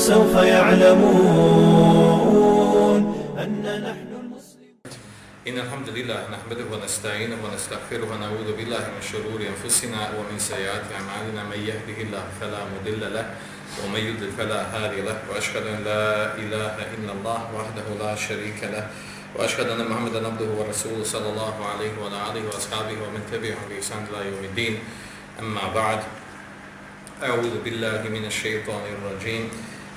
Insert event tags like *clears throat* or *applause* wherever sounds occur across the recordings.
سوف يعلمون أن نحن المسلمون. إن الحمد لله نحمده ونستعينه ونستغفره ونعوذ بالله من شرور أنفسنا ومن سيئات أعمالنا. من يهده الله فلا مضل له ومن يضلل فلا هادي له. وأشهد أن لا إله إلا الله وحده لا شريك له. وأشهد أن محمدا عبده ورسوله صلى الله عليه وعلى آله وأصحابه ومن تبعهم بإحسان إلى يوم الدين. أما بعد أعوذ بالله من الشيطان الرجيم.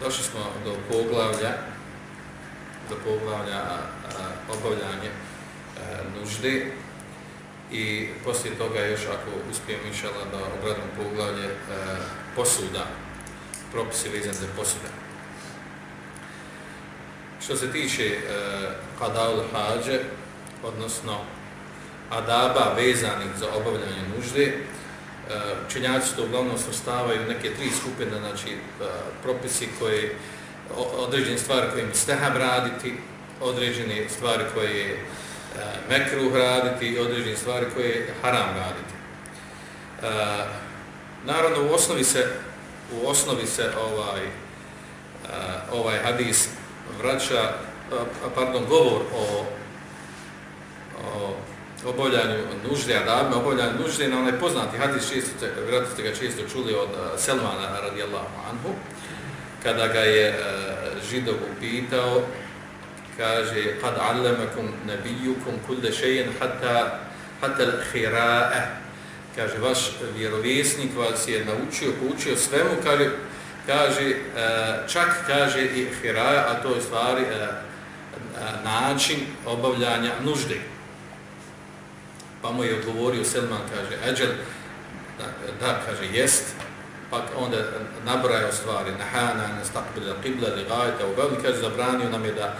došli smo do poglavlja do poglavlja a, obavljanje a, nužde. I poslije toga još ako uspijem inšala da obradimo poglavlje a, posuda propisi vezan za posuda što se tiče e, kadaul hađe odnosno adaba vezanih za obavljanje nužde Eh, učenjaci to uglavnom svrstavaju neke tri skupine, znači eh, propisi koji, određene stvari koje im stehab raditi, određene stvari koje je eh, mekruh raditi i određene stvari koje je haram raditi. Naravno, u osnovi se, u osnovi se ovaj, ovaj hadis vraća, pardon, govor o, o obavljanju nužde, adabima, obavljanju nužde, na onaj poznati hadis, često, vjerojatno ste ga često čuli od eh, Selmana radijallahu anhu, kada ga je uh, židov upitao, kaže, kad allamakum nabijukum kulle šejen hatta, hatta l-hira'e, kaže, vaš vjerovjesnik vas je naučio, poučio svemu, kaže, kaže uh, čak kaže i hira'a, a to je stvari uh, način obavljanja nužde pa mu je odgovorio Selman, kaže, Ađel, da, da, kaže, jest, pa onda nabrajao stvari, nahana, nastakbila, qibla, ligajta, u veli, kaže, zabranio nam je da,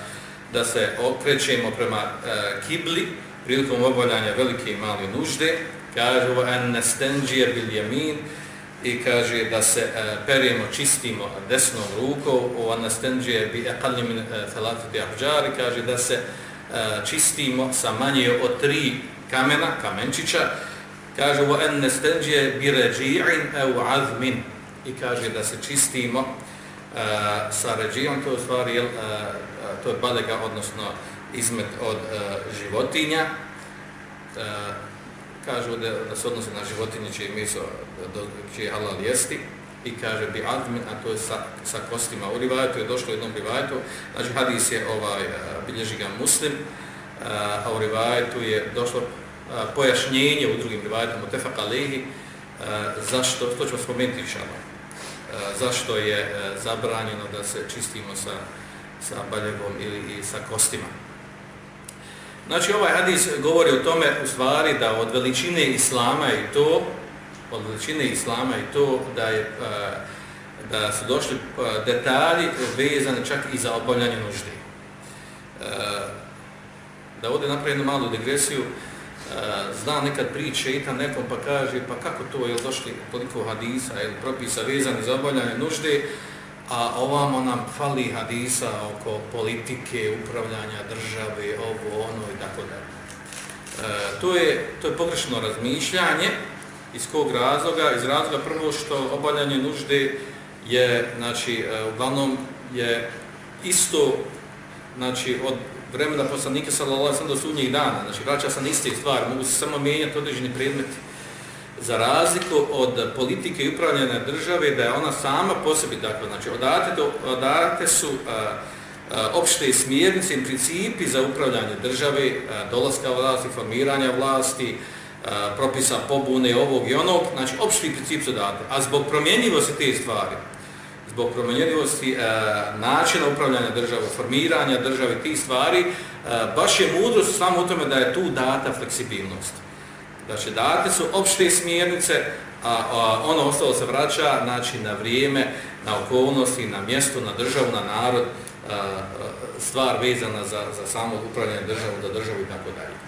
da se okrećemo prema e, kibli, prilikom obavljanja velike i male nužde, kaže, en nestenđije bil jamin, i kaže da se e, uh, perimo, čistimo desnom rukom, o anastenđije bi eqalni min e, uh, thalatiti ahđari, kaže da se uh, čistimo sa manje od tri kamena, kamenčića, kaže wa an nastanji bi raji'in 'azmin. I kaže da se čistimo uh, sa raji'om to je stvari jel, uh, to je balega odnosno izmet od uh, životinja. Uh, kažu da, da se odnose na životinje čije meso do, čije halal jesti. I kaže bi azmin, a to je sa, sa kostima u rivajetu, je došlo jednom rivajetu, znači hadis je ovaj, bilježi ga muslim, Eh, a u rivajetu je došlo eh, pojašnjenje u drugim rivajetom u tefak alehi, eh, zašto, to ćemo spomenuti išama, zašto je zabranjeno da se čistimo sa, sa baljevom ili i sa kostima. Znači ovaj hadis govori o tome u stvari da od veličine islama i to, od veličine islama i to da je da su došli detalji vezani čak i za obavljanje nužde da ovdje napravi jednu malu digresiju, e, zna nekad priče i tam nekom pa kaže pa kako to je došli toliko hadisa ili propisa vezani za obavljanje nužde, a ovamo nam fali hadisa oko politike, upravljanja države, ovo, ono i tako da. E, to, je, to je pogrešno razmišljanje iz kog razloga? Iz razloga prvo što obavljanje nužde je, znači, e, uglavnom je isto, znači, od vremena poslanika sallallahu alejhi ve sellem do sudnjeg dana, znači vraća se na iste stvari, mogu se samo mijenjati određeni predmeti. Za razliku od politike i upravljanja države, da je ona sama po sebi dakle znači odate, do, odate su a, a, opšte smjernice i principi za upravljanje države, a, dolaska vlasti, formiranja vlasti, a, propisa pobune ovog i onog, znači opšti princip su date. A zbog promjenjivosti te stvari, zbog promjenjivosti e, načina upravljanja države, formiranja države, tih stvari, e, baš je mudrost samo u tome da je tu data fleksibilnost. Znači, date su opšte smjernice, a, a ono ostalo se vraća znači, na vrijeme, na okolnosti, na mjesto, na državu, na narod, a, a, stvar vezana za, za samo upravljanje državu, da državu i tako dalje. E,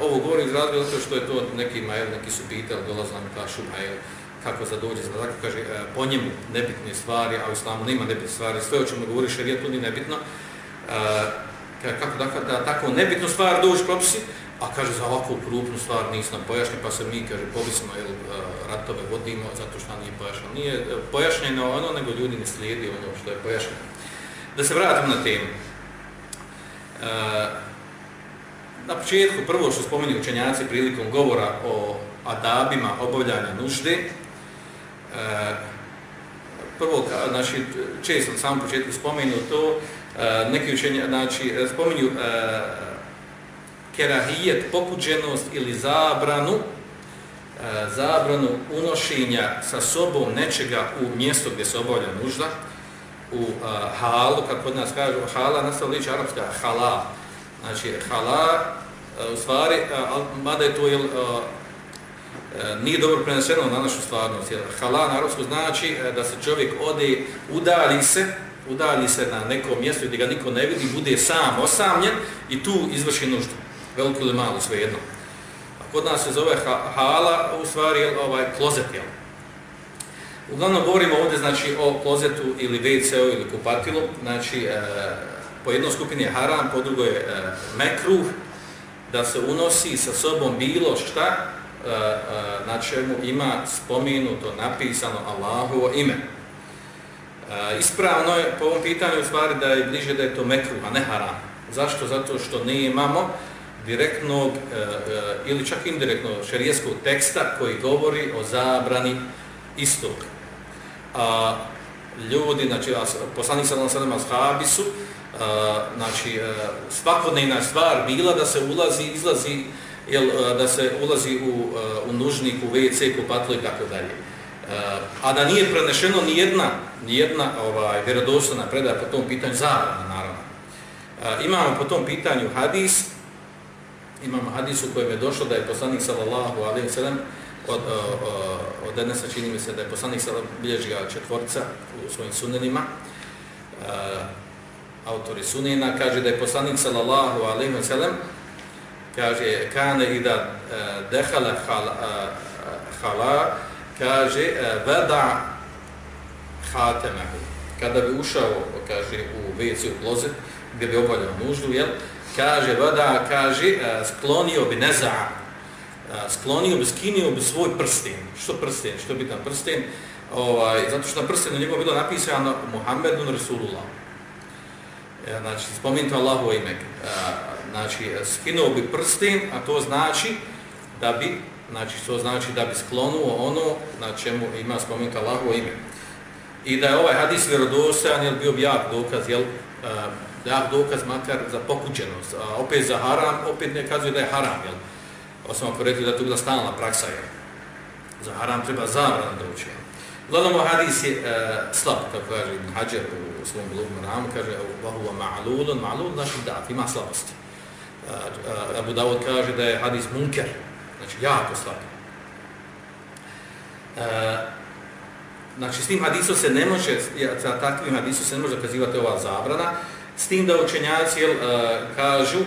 ovo govorim iz razloga zato što je to neki jel, neki su pitali, dolaze nam kašu jel, kako zadođe, tako kaže, e, po njemu nebitne stvari, a u islamu nema nebitne stvari, sve o čemu govori šarijet, to nije nebitno. E, kako da, da tako nebitnu stvar dođe propisi, A kaže, za ovakvu krupnu stvar nisam pojašnjen, pa se mi, kaže, pobisimo jel, e, ratove vodimo zato što nije pojašnjeno. Nije pojašnjeno ono, nego ljudi ne slijedi ono što je pojašnjeno. Da se vratimo na temu. E, na početku, prvo što spominju učenjaci prilikom govora o adabima obavljanja nužde, E, prvo, znači, često na samom početku spomenu to, e, neki učenja, znači, e, spominju kerahijet, pokuđenost ili zabranu, e, zabranu unošenja sa sobom nečega u mjesto gdje se obavlja nužda, u e, halu, kako od nas kažu, hala nastala liči arapska hala. Znači, hala, e, u stvari, mada je to, jel, E, nije dobro preneseno na našu stvarnost, jer hala na arapsku znači e, da se čovjek ode, udali se, udali se na neko mjesto gdje ga niko ne vidi, bude sam osamljen i tu izvrši nuždu veliko ili malo, svejedno. A kod nas se zove hala, u stvari ovaj klozet, jel? Uglavnom govorimo ovdje znači, o klozetu ili WC-u ili kupatilu, znači e, po jednoj skupini je haram, po drugoj je e, mekruh, da se unosi sa sobom bilo šta E, e, na čemu ima spomenuto, napisano Allahovo ime. E, ispravno je po ovom pitanju u stvari da je bliže da je to mekruh, a ne haram. Zašto? Zato što ne imamo direktnog ili čak indirektnog šerijeskog teksta koji govori o zabrani istog. A ljudi, znači poslanik sallallahu alejhi ve sellem su znači svakodnevna stvar bila da se ulazi, izlazi jel, e, da se ulazi u, e, u nužnik, u WC, kupatlo i tako dalje. E, a da nije prenešeno ni jedna, ni jedna ovaj, vjerodostojna predaja po tom pitanju zabrana, naravno. Imamo po tom pitanju hadis, imamo hadis u kojem je došlo da je poslanik sallallahu alejhi ve sellem od od Enesa čini mi se da je poslanik sallallahu bilježi ga četvorca u svojim sunenima. Autori sunena kaže da je poslanik sallallahu alejhi ve sellem kaže kane ida da e, dehala e, hala, uh, khala kaže e, uh, vada kada bi ušao kaže u WC u klozet gdje bi obavljao nuždu jel kaže voda, kaže, sklonio bi neza, sklonio bi, skinio bi svoj prsten. Što prsten? Što bi tam prsten? Ovaj, zato što na prstenu njegov bilo napisano Muhammedun Rasulullah. Ja, znači, spominjte Allahovo ime. Znači, e, skinuo bi prsten, a to znači da bi, znači, to znači da bi sklonuo ono na čemu ima spominjte Allahovo ime. I da je ovaj hadis vjerodostojan, jel bio jak dokaz, jel, e, da dokaz makar za pokućenost, a opet za haram, opet ne kazuje da je haram, jel? Osim ako rekli da je to bila stalna praksa, jel? Za haram treba zabrana da uči, jel? Gledamo, hadis je e, slab, kako kaže Ibn Hajar u svom blogu ramu, kaže vahuva ma'lulun, ma'lul znači da, ima slabosti. Abu Dawud kaže da je hadis munker, znači jako slab. E, znači, s tim hadisom se ne može, sa takvim hadisom se ne može dokazivati ova zabrana, S tim da učenjaci jel, e, kažu e,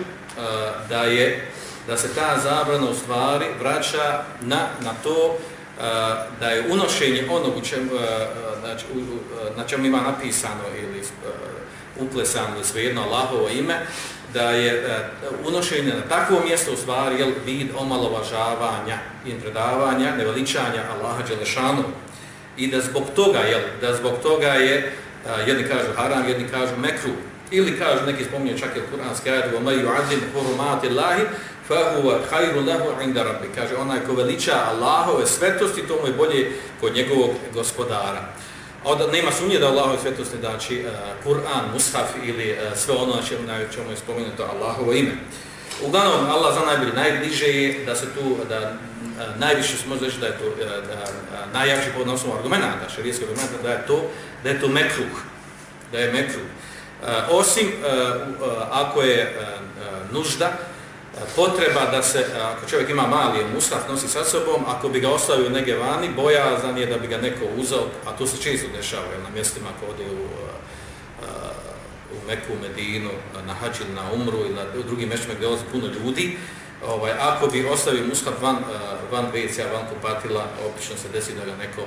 da je da se ta zabrana u stvari vraća na, na to e, da je unošenje onog u čem, znači, u, na čemu ima napisano ili uplesano uklesano ili svejedno Allahovo ime, da je e, unošenje na takvo mjesto u stvari jel, vid omalovažavanja i predavanja, neveličanja Allaha Đelešanu. I da zbog toga, jel, da zbog toga je, e, jedni kažu haram, jedni kažu mekru, Ili kažu neki spominje čak i kuranski ajet: "Wa may yu'azzim hurumati Allahi fa huwa khayrun lahu 'inda rabbi." Kaže onaj ko veliča Allahove svetosti, to mu je bolje kod njegovog gospodara. Od nema sumnje da Allahove svetosti znači uh, Kur'an, Mushaf ili uh, sve ono na čemu, je spomenuto Allahovo ime. Uglavnom, Allah za najbolje, najbliže je da se tu, da uh, najviše se može reći da je to, uh, da, uh, najjači po odnosu argumenta, šarijeskog argumenta, da je to, da je to mekruh, da je mekruh. Uh, osim uh, uh, ako je uh, nužda, potreba da se, ako čovjek ima mali mushaf, nosi sa sobom, ako bi ga ostavio negdje vani, bojazan je da bi ga neko uzao, a to se često dešava jel, na mjestima ako ode u, u Meku, Medinu, na Hadž ili na Umru ili na drugim mjestima gdje dolazi puno ljudi, ovaj, ako bi ostavio mushaf van, van vecija, van kupatila, obično se desi da ga neko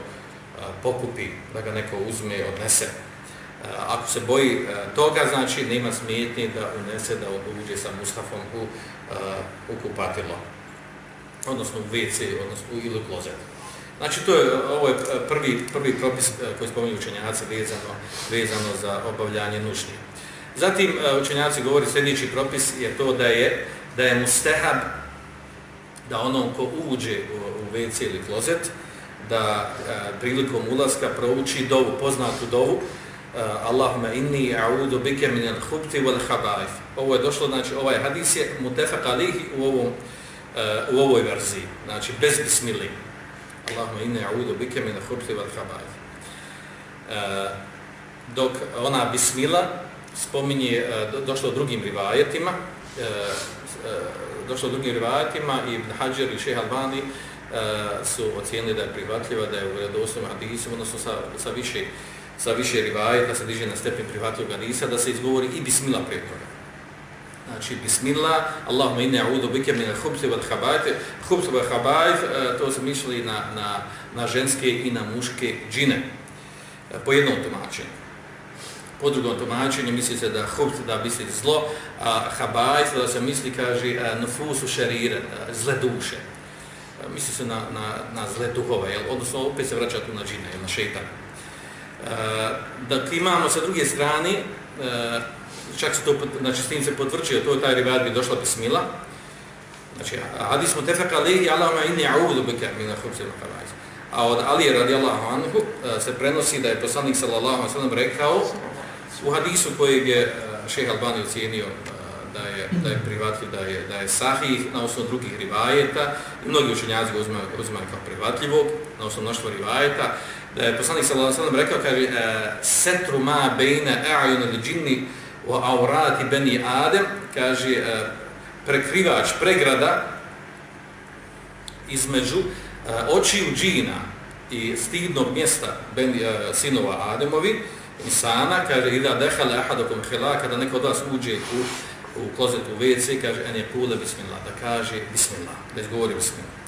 pokupi, da ga neko uzme, odnese. Ako se boji toga, znači nema smetnje da unese, da uđe sa mushafom u, Uh, u kupatilo, odnosno u WC, odnosno u klozet. Znači, to je, ovo je uh, prvi, prvi propis uh, koji spominju učenjaci vezano, vezano za obavljanje nužnje. Zatim, učenjaci govori sljedeći propis je to da je, da je mustehab da onom ko uđe u, u WC ili klozet, da a, prilikom ulaska prouči dovu, poznatu dovu, Eh, Allahumma inni a'udhu bika min al-khubti wal khaba'ith. Ovo je došlo znači ovaj hadis je mutafak alayhi u ovom uh, u ovoj verziji. Znači bez bismillah. Allahumma inni a'udhu bika min al-khubti wal khaba'ith. Uh, dok ona bismillah spominje uh, došlo drugim rivajetima, uh, uh, došlo drugim rivajetima i Ibn Hajar i Šejh Albani uh, su ocijenili da je prihvatljiva, da je u vjerodostojnom hadisu, odnosno sa, sa više sa više rivajeta se diže na stepen prihvatljivog hadisa, da se izgovori i bismillah prije toga. Znači, bismillah, Allahumma inna a'udu bike min al-hubsi wal khabajte. Hubsi wal khabajt, e, to se mišli na, na, na ženske i na muške džine. E, po jednom tumačenju. Po drugom tumačenju misli se da hubs da misli zlo, a khabajt da se misli, kaže, e, nufusu šarire, zle duše. Misli se na, na, na zle duhove, jel? odnosno opet se vraća tu na džine, jel? na šeitana. Eh, da imamo sa druge strane, e, čak se to, znači s tim se potvrđuje, to je taj rivad bi došla bismila, znači, hadis mu tefak alihi, Allahuma inni a'udu bika mina khubsi wa khabais. A od Ali radijallahu anhu eh, se prenosi da je poslanik sallallahu alaihi sallam rekao u hadisu kojeg je e, šeha Albani ocijenio da je, da je privatljiv, da je, da je sahih na osnovu drugih rivajeta. I mnogi učenjaci ga uzimaju, uzimaju kao privatljivog na osnovu mnoštva rivajeta je poslanik sallallahu alejhi ve sellem rekao kaže e, setru ma baina a'yun al-jinni wa awrati bani adam kaže e, prekrivač pregrada između e, očiju džina i stidnog mjesta ben, sinova Ademovi insana kaže ida dakhala ahadukum khila kada neko od vas uđe u u klozet u WC kaže en je kule bismillah da kaže bismillah da izgovori bismillah.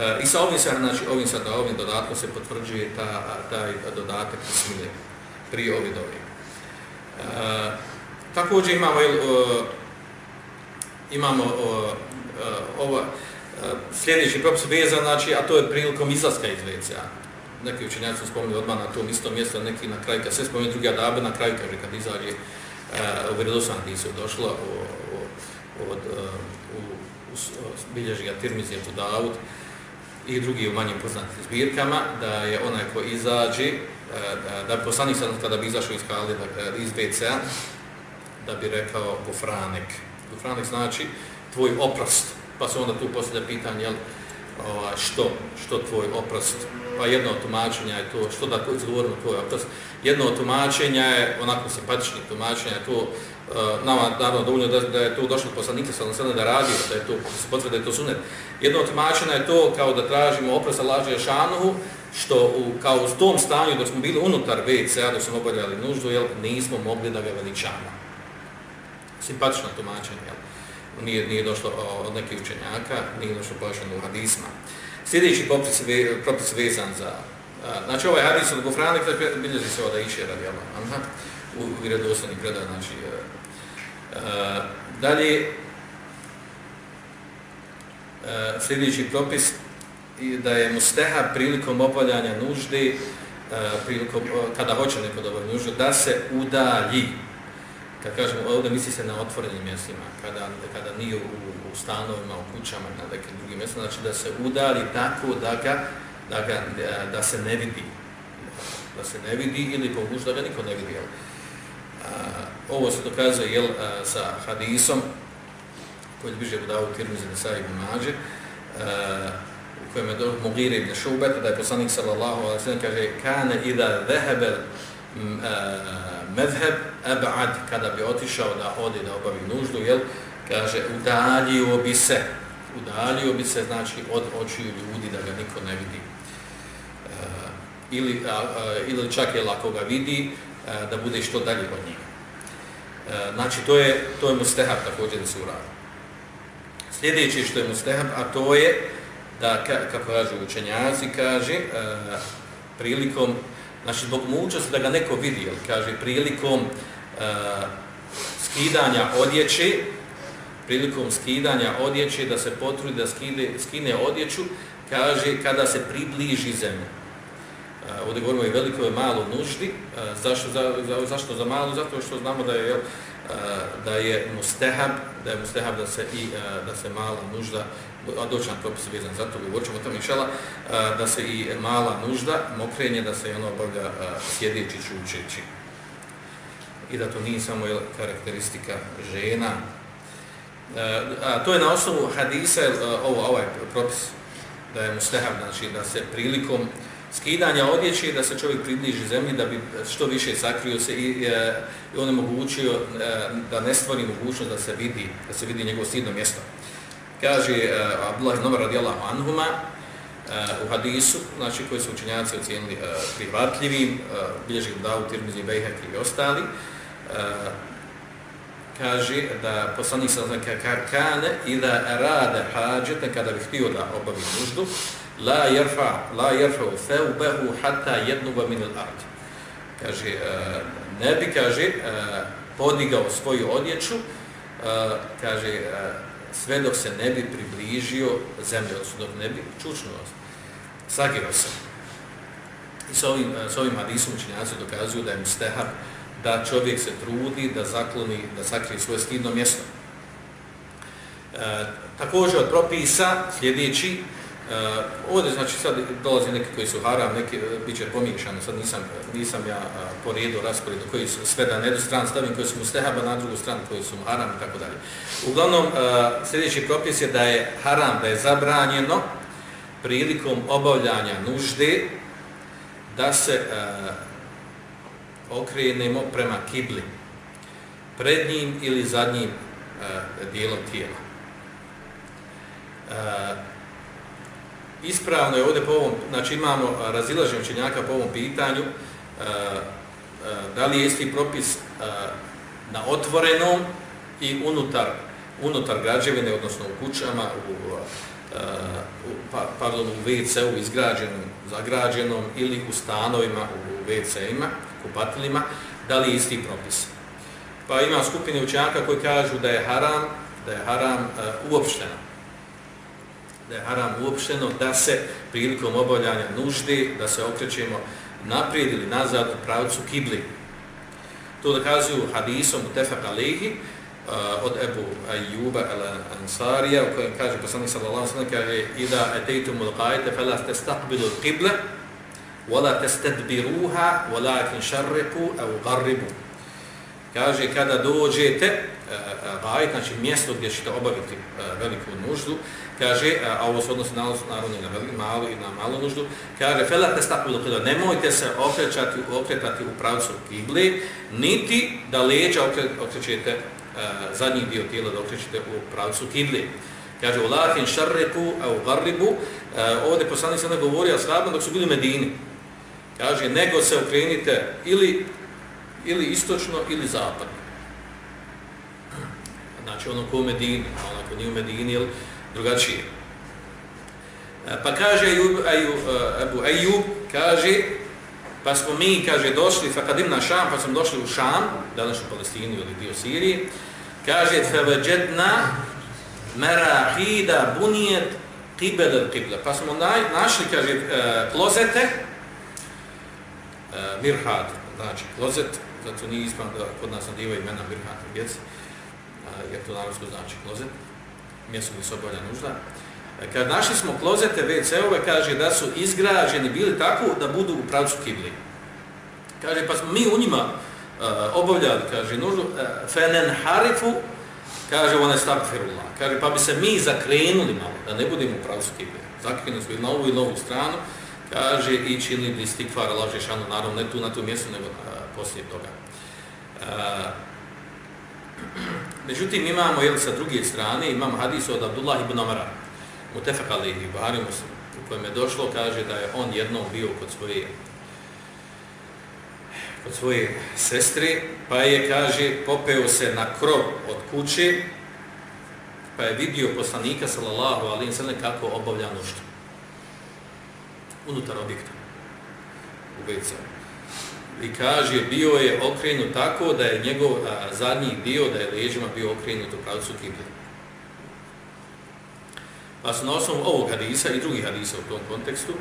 E, I sa ovim, znači, ovim, sad, ovim dodatkom se potvrđuje ta, taj dodatak smile pri ovi dobi. E, također imamo, e, imamo e, ovo, uh, sljedeći propis vezan, znači, a to je prilikom izlaska iz WC-a. Neki učenjaci su spomenuli odmah na tom istom mjestu, neki na kraju, kad sve spomenuli drugi adabe, na kraju kaže kad izađe uh, u Vredosan gdje se došlo e, u, u, od, u, u, u bilježi Tirmizije Budavud, uh, i drugi u manjim poznatim zbirkama, da je onaj ko izađe, da bi poslanik sad kada bi izašao iz Kali, e, dakle, iz BCA, da bi rekao gofranek. Gofranek znači tvoj oprost, pa se onda tu postavlja pitanje, jel, Ovaj, što, što tvoj oprost, pa jedno od tumačenja je to, što da izgovorimo tvoj oprost, jedno od tumačenja je, onako simpatičnih tumačenja je to, uh, nama naravno dovoljno da, da je to došlo poslanika sa sada da radi, da je to potvrda da je to sunet. Jedno od tumačenja je to kao da tražimo oprost Allaha Žešanuhu, što u, kao u tom stanju dok smo bili unutar WC-a, dok smo obavljali nuždu, jel, nismo mogli da ga veličamo. Simpatično tumačenje, jel? Nije, nije došlo od nekih učenjaka, nije došlo pojašeno u hadisma. Sljedeći propis, propis vezan za... Znači, ovaj hadis od Gofranik, bilježi se ovdje iše radi Allah, u vjerodostojnih predaja, znači, A, dalje, a, sljedeći propis da je musteha prilikom obavljanja nužde, prilikom, kada hoće neko da obavlja nužde, da se udalji. Kad kažemo, ovdje misli se na otvorenim mjestima, kada, kada nije u, u stanovima, u kućama, na nekim drugim mjestima, znači da se udali tako da ga, da, ga, da se ne vidi. Da se ne vidi ili po da ga niko ne vidi. Jel? ovo se dokazuje jel, a, sa hadisom koji je bliže Budavu Tirmizi Nisa ibn Mađe u kojem je do Mugire ibn Šubet da je poslanik sallallahu alaihi sallam kaže kane ida dhehebe medheb abad kada bi otišao da ode da obavi nuždu jel, kaže, udaljio bi se, udaljio bi se, znači, od očiju ljudi da ga niko ne vidi. E, ili, a, a, ili čak je lako ga vidi, a, da bude što dalje od njega. E, znači, to je, to je mustehab također da se uradi. Sljedeće što je mustehab, a to je da, kako kažu učenjaci, kaže, e, prilikom, znači, zbog mučnosti da ga neko vidi, jel, kaže, prilikom e, skidanja odjeće, prilikom skidanja odjeće, da se potrudi da skide, skine odjeću, kaže kada se približi zemlji. Uh, ovdje govorimo i veliko je malo nuždi. E, zašto, za, za, zašto za malo? Zato što znamo da je, jel, e, da je mustehab, da je mustehab da se, i, e, da se mala nužda, a doći na propis vezan za to, govorit ćemo o tome inšala, da se i mala nužda, mokrenje, da se ono obavlja sjedeći, čučeći. I da to nije samo karakteristika žena, a, to je na osnovu hadisa ovo ovaj propis da je mustahab znači da se prilikom skidanja odjeće da se čovjek približi zemlji da bi što više sakrio se i, e, i onemogućio e, da ne stvori mogućnost da se vidi da se vidi njegovo stidno mjesto kaže e, Abdullah ibn Umar radijallahu anhuma e, u hadisu znači koji su učenjaci ocijenili e, prihvatljivim bilježi Davu Tirmizi Bejhek i ostali kaže da poslanik sa znači kane da rade hađete kada bi htio da obavi nuždu la jerfa, la yarfa thawbahu hatta jednu min al-ard kaže uh, ne bi kaže uh, podigao svoju odjeću uh, kaže sve dok se ne bi približio zemlji odnosno dok ne bi čučnuo sagirao se i s ovim, e, s ovim hadisom učinjaci dokazuju da je mustehab da čovjek se trudi da zakloni, da sakrije svoje stidno mjesto. E, također od propisa sljedeći, e, ovdje znači sad dolazi neki koji su haram, neki uh, bit će pomiješani, sad nisam, nisam ja uh, po redu rasporedu koji su sve da na jednu stranu stavim koji su mustehaba, na drugu stranu koji su haram i tako dalje. Uglavnom, uh, sljedeći propis je da je haram, da je zabranjeno prilikom obavljanja nužde da se uh, okrenemo prema kibli, prednjim ili zadnjim uh, dijelom tijela. E, ispravno je ovdje po ovom, znači imamo razilaženje učenjaka po ovom pitanju, e, e, da li je isti propis e, na otvorenom i unutar, unutar građevine, odnosno u kućama, u, u, pa, pardon, u WC-u izgrađenom, zagrađenom ili u stanovima, u WC-ima, kupatilima, da li je isti propis. Pa ima skupine učenjaka koji kažu da je haram, da je haram uh, uopšteno da je haram uopšteno da se prilikom obavljanja nužde da se okrećemo naprijed ili nazad u pravcu kibli. To dokazuju hadisom u Tefak Alehi uh, od Ebu Ayyuba al-Ansarija u kojem kaže poslanik sallallahu sallam kaže Ida etejtum ulqajte fela felas testaqbilu qible wala testedbiruha wala kin šarreku au garribu kaže kada dođete uh, uh gajit, znači mjesto gdje ćete obaviti uh, veliku nuždu, kaže a ovo se odnosi naravno na veliku malu i na malu nuždu. Kaže fela testaqbilu kibla, nemojte se okrećati, okretati u pravcu kible niti da leđa okrećete zadnji dio tijela da okrećete u pravcu kible kaže ulahin sharriqu au gharribu ovdje poslanik se ne govori ashabima dok su bili u Medini. Kaže, nego se okrenite ili, ili istočno ili zapadno. Znači ono ko u Medini, a ono ko nije u Medini, ili drugačije. E, pa kaže Ejub, Ejub, Abu Ejub, kaže, pa smo mi, kaže, došli, fa kad im na Šam, pa smo došli u Šam, danas u Palestini ili dio Sirije, kaže, feveđedna merahida bunijet qibel qibla. Pa smo našli, kaže, e, klozete, e, mirhad, znači klozet, zato nije ispravno da kod nas nadiva imena mirhad u djeci, jer to naravsko znači klozet, mjesto gdje se obavlja nužda. E, kad našli smo klozete WC-ove, kaže da su izgrađeni bili tako da budu u pravcu kibli. Kaže, pa smo mi u njima uh, obavljali, kaže, nuždu, uh, fenen harifu, kaže, one stakfirullah. Kaže, pa bi se mi zakrenuli malo, da ne budemo u pravcu kibli. Zakrenuli smo i na ovu i novu stranu, kaže i čini li stikvar Allah naravno ne tu na tu mjestu, nego uh, poslije toga. Uh, Međutim, imamo, jel, sa druge strane, imamo hadis od Abdullah ibn Omara, u Tefak Alihi, Buhari Muslim, u kojem je došlo, kaže da je on jednom bio kod svoje kod svoje sestre, pa je, kaže, popeo se na krov od kuće, pa je vidio poslanika, sallallahu alim sallam, kako obavlja nuštu. Unutar objekta. U WC. I kaže, bio je okrenut tako da je njegov a, zadnji dio, da je leđima bio okrenut u pravcu kibla. Pa su na osnovu ovog hadisa i drugih hadisa u tom kontekstu,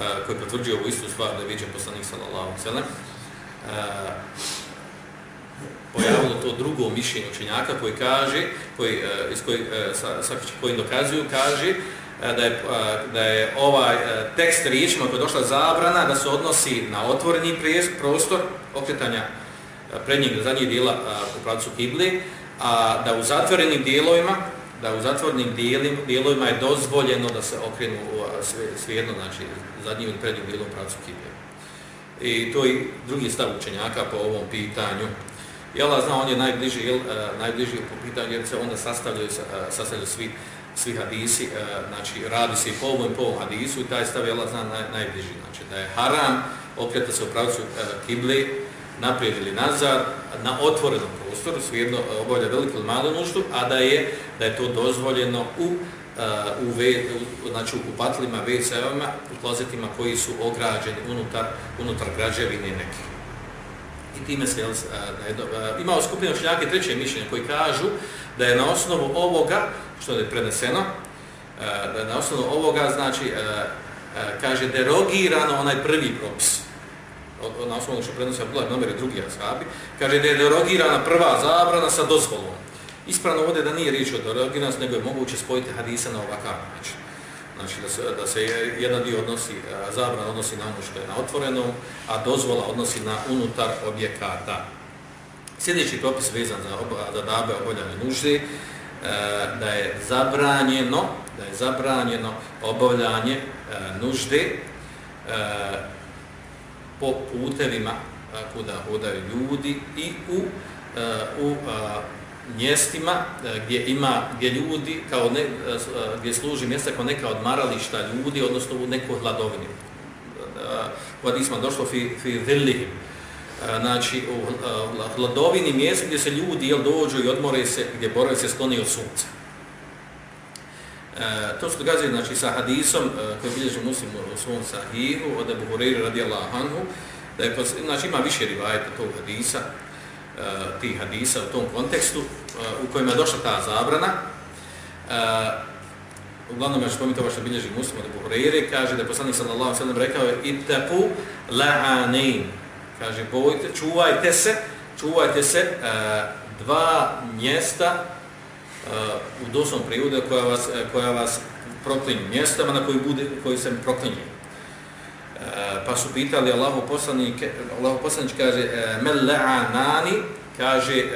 a, koji potvrđuje ovu istu stvar da je viđen poslanik, sallallahu sallam, pojavilo to drugo mišljenje učenjaka koji kaže, koji, uh, iz koji, sa, sa kojim dokazuju, kaže E, da, je, e, da je ovaj e, tekst riječima koja je došla zabrana da se odnosi na otvoreni prostor okretanja prednjeg do zadnjih dijela u pravcu kibli, a da u zatvorenim dijelovima da u zatvornim dijelovima je dozvoljeno da se okrenu svijedno, sve, znači zadnjim ili prednjim dijelom pravcu kibli. I to je drugi stav učenjaka po ovom pitanju. Jela zna, on je najbliži, jel, najbliži po pitanju jer se onda sastavljaju, sastavljaju svi, svi hadisi, e, znači radi se i po ovom i po ovom hadisu i taj stav je Allah zna naj, najbliži. Znači da je haram okreta se u pravcu e, kibli, naprijed ili nazad, na otvorenom prostoru, svijedno e, obavlja veliku ili malu nuštu, a da je, da je to dozvoljeno u u, ve, u, znači u kupatlima, WC-ovima, u klozetima koji su ograđeni unutar, unutar građevine nekih. I time se, uh, uh, imao skupinu šljake treće mišljenje koji kažu da je na osnovu ovoga, što je preneseno, uh, da je na osnovu ovoga, znači, uh, uh, kaže, derogirano onaj prvi propis, od, na osnovu što prenosi Abdullah nomer i drugi ashabi, kaže da je derogirana prva zabrana sa dozvolom. Ispravno ovdje da nije riječ o derogiranost, nego je moguće spojiti hadisa na ovakav način. Znači da se, da se jedan dio odnosi, zabran odnosi na ono što je na otvorenom, a dozvola odnosi na unutar objekata. Sljedeći propis vezan za, oba, za dabe obavljanje nužde, e, da je zabranjeno, da je zabranjeno obavljanje e, nužde e, po putevima kuda hodaju ljudi i u, u mjestima e, gdje ima gdje ljudi kao ne, e, e, gdje služi mjesta kao neka odmarališta ljudi odnosno u nekoj hladovini. U hadisma došlo fi fi dhillihim. Znači u hladovini mjesta gdje se ljudi jel dođu i odmore se gdje borave se skloni od sunca. E, to se događa znači sa hadisom e, koji bilježi muslim u svom sahihu od Abu Hurajra radijallahu anhu da je znači ima više rivajeta tog hadisa Eh, tih hadisa u tom kontekstu uh, u kojima je došla ta zabrana. Uh, uglavnom je što mi to što bilježi muslim od Buhreire, kaže da je poslanik sallallahu sallam rekao je itaku la'anein. Kaže, bojte, čuvajte se, čuvajte se uh, dva mjesta uh, u doslovnom prijude koja vas, koja vas proklinju, mjestama na koji, bude, koji se proklinju. Eh, pa su pitali Allahu poslanik, Allahu poslanik kaže eh, mel la'anani, kaže eh,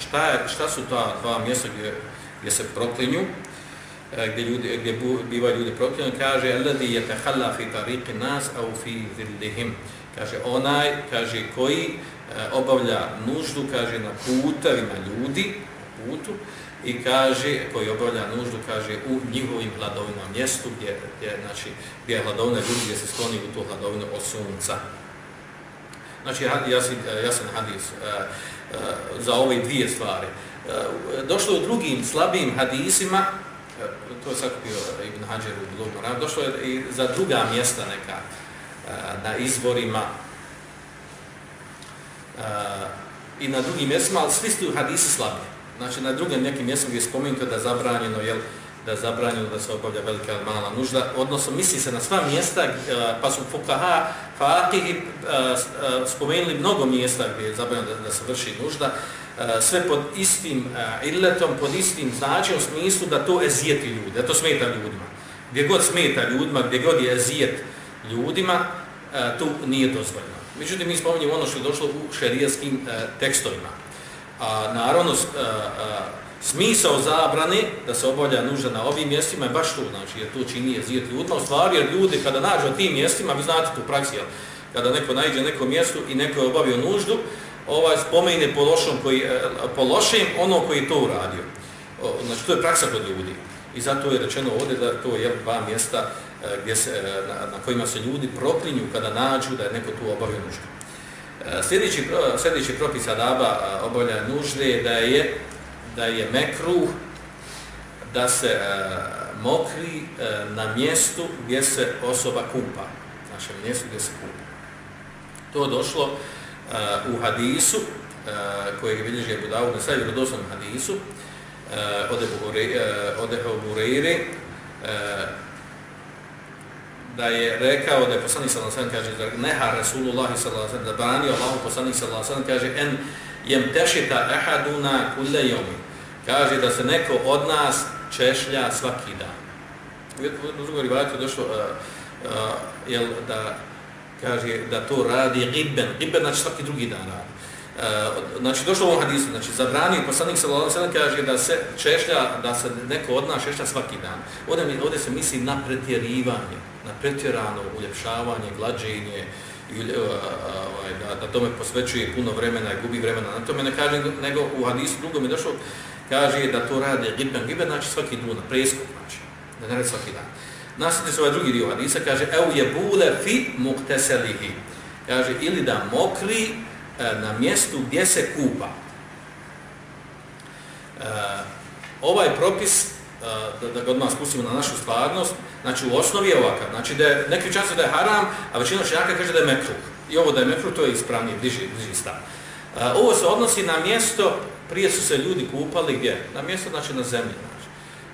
šta, šta su ta dva mjesta gdje, gdje se proklinju, gdje, ljudi, gdje bivaju ljudi proklinju, kaže alladhi yatakhalla fi tariqi nas au fi dhillihim. Kaže onaj, kaže koji obavlja nuždu, kaže na putevima ljudi, putu, i kaže, koji obavlja nuždu, kaže, u njihovim hladovinom mjestu, gdje, gdje, znači, gdje je hladovina ljudi, gdje se skloni u tu hladovinu od sunca. Znači, jasan, jasan hadis uh, za ove dvije stvari. E, došlo je u drugim slabim hadisima, to je sakupio Ibn Hađer u Blogu, došlo je i za druga mjesta neka, na izborima, i na drugim mjestima, ali svi su hadisi slabije znači na drugim nekim mjestom gdje je spomenuto da je zabranjeno, jel, da je zabranjeno da se obavlja velika ili mala nužda, odnosno misli se na sva mjesta, eh, pa su fukaha, fatihi eh, eh, spomenuli mnogo mjesta gdje je zabranjeno da, da se vrši nužda, sve pod istim illetom, pod istim značajom smislu da to ezijeti ljudi, da to smeta ljudima. Gdje god smeta ljudima, gdje god je ezijet ljudima, to nije dozvoljeno. Međutim, mi spominjemo ono što je došlo u šerijaskim tekstovima. A naravno, a, a, smisao zabrane da se obavlja nužda na ovim mjestima je baš to, znači, jer to čini je zijet ljudima. U stvari, jer ljudi kada nađu na tim mjestima, vi znate tu praksi, kada neko najde neko mjesto i neko je obavio nuždu, ovaj spomene po lošem, koji e, po lošem ono koji to uradio. Znači to je praksa kod ljudi. I zato je rečeno ovdje da to je dva mjesta e, gdje se, e, na, na kojima se ljudi proklinju kada nađu da je neko tu obavio nuždu. E, sljedeći, sljedeći propis adaba e, obavljanja nužde da je da je mekruh da se uh, mokri uh, na mjestu gdje se osoba kupa. Znači, mjestu gdje se kupa. To je došlo uh, u hadisu, koji kojeg bilježi je Dawud na sajvjeru doslovnom hadisu, uh, od Ebu Hureyre, da je rekao da je poslanik sallallahu alejhi ve sellem kaže neha Rasulullah sallallahu alejhi ve sellem da branio Allah poslanik sallallahu alejhi ve sellem kaže en yamtashita ahaduna kulla yawm kaže da se neko od nas češlja svaki dan. U drugom rivajatu došlo uh, uh, jel, da kaže da to radi gibben, gibben znači svaki drugi dan radi. Uh, znači došlo u ovom hadisu, znači zabranio poslanik sallallahu alejhi ve sellem kaže da se češlja, da se neko od nas češlja svaki dan. Ovdje, ovdje se misli na pretjerivanje, pretjerano uljepšavanje, glađenje, i e, ovaj, da, da tome posvećuje puno vremena i gubi vremena. Na tome ne kaže, nego u hadisu drugom je došlo, kaže da to radi giben, giben znači svaki duna, preskup znači, da ne radi svaki dan. Nasljedite se ovaj drugi dio hadisa, kaže, evo je bule fi mukteselihi, kaže, ili da mokri e, na mjestu gdje se kupa. E, ovaj propis, da, da ga odmah spustimo na našu stvarnost, znači u osnovi je ovakav, znači da je, neki čas da je haram, a većina šenjaka kaže da je mekruh. I ovo da je mekruh, to je ispravnije, bliži, bliži stav. Ovo se odnosi na mjesto prije su se ljudi kupali gdje? Na mjesto, znači na zemlji. Znači.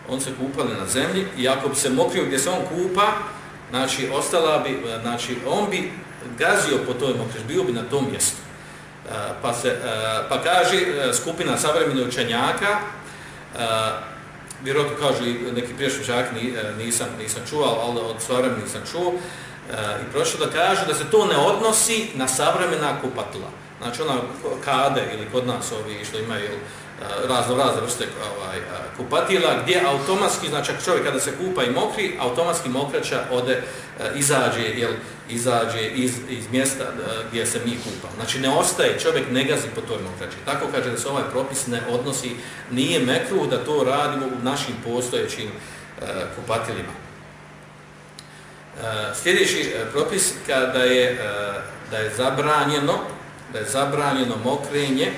On se kupali na zemlji i ako bi se mokrio gdje se on kupa, znači, ostala bi, znači, on bi gazio po toj mokriš, bio bi na tom mjestu. Pa, se, pa kaže e, skupina savremenih učenjaka, vjerojatno kažu neki priješnji čak, e, nisam, nisam čuo, ali od savremena nisam čuo, e, i prošlo da kažu da se to ne odnosi na savremena kupatila. Znači ona kade ili kod nas ovi što imaju Eh, razno razne vrste ovaj, eh, kupatila gdje automatski, znači čovjek kada se kupa i mokri, automatski mokraća ode, eh, izađe, jel, izađe iz, iz mjesta gdje se mi kupa. Znači ne ostaje, čovjek ne gazi po toj mokraći. Tako kaže da se ovaj propis ne odnosi, nije mekru da to radimo u našim postojećim uh, kupatilima. Uh, sljedeći propis kada je, uh, da je zabranjeno da je zabranjeno mokrenje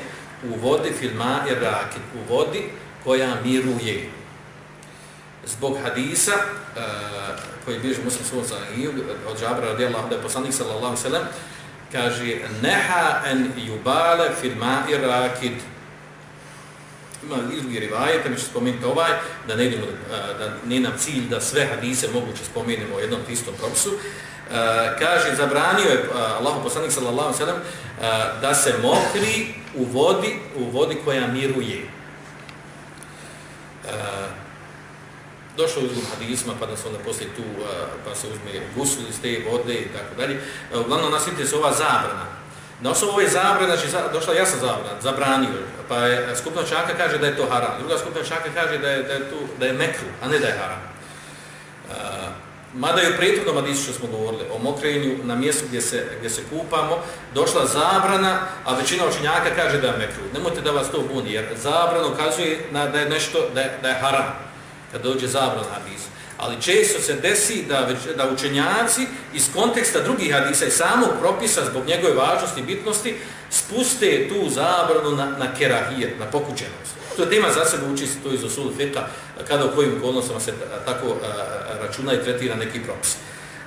u vodi filma i rakit, u vodi koja miruje. Zbog hadisa uh, koji bježi muslim svoj za od Džabra radijallahu da je poslanik sallallahu sallam kaže neha en jubale filma i rakit ima i drugi rivajete, mi ću spomenuti ovaj, da ne, idemo, eh, da nije nam cilj da sve hadise moguće spomenemo u jednom istom propisu, E, kaže zabranio je e, Allahu poslanik sallallahu sallam e, da se mokri u vodi u vodi koja miruje. Došlo je u hadisma pa da se onda poslije tu pa se uzme gusul iz te vode i tako dalje. Uglavnom nasvite se ova zabrana. Na osnovu ove zabrane, znači došla jasna zabrana, zabranio je. Pa je skupna čaka kaže da je to haram. Druga skupna čaka kaže da je, da je, tu, da je mekru, a ne da je haram. Mada je u prethodnom adisu što smo govorili o mokrenju na mjestu gdje se, gdje se kupamo, došla zabrana, a većina učenjaka kaže da je mekru. Nemojte da vas to buni, jer zabrana ukazuje na, da je nešto, da je, da je haram, kad dođe zabrana hadisu. Ali često se desi da, već, da učenjaci iz konteksta drugih hadisa i samog propisa zbog njegove važnosti i bitnosti spuste tu zabranu na, na kerahijet, na pokućenost. To je tema za sebe uči se to iz osulu fika, kada u kojim okolnostima se tako računa i tretira neki propis.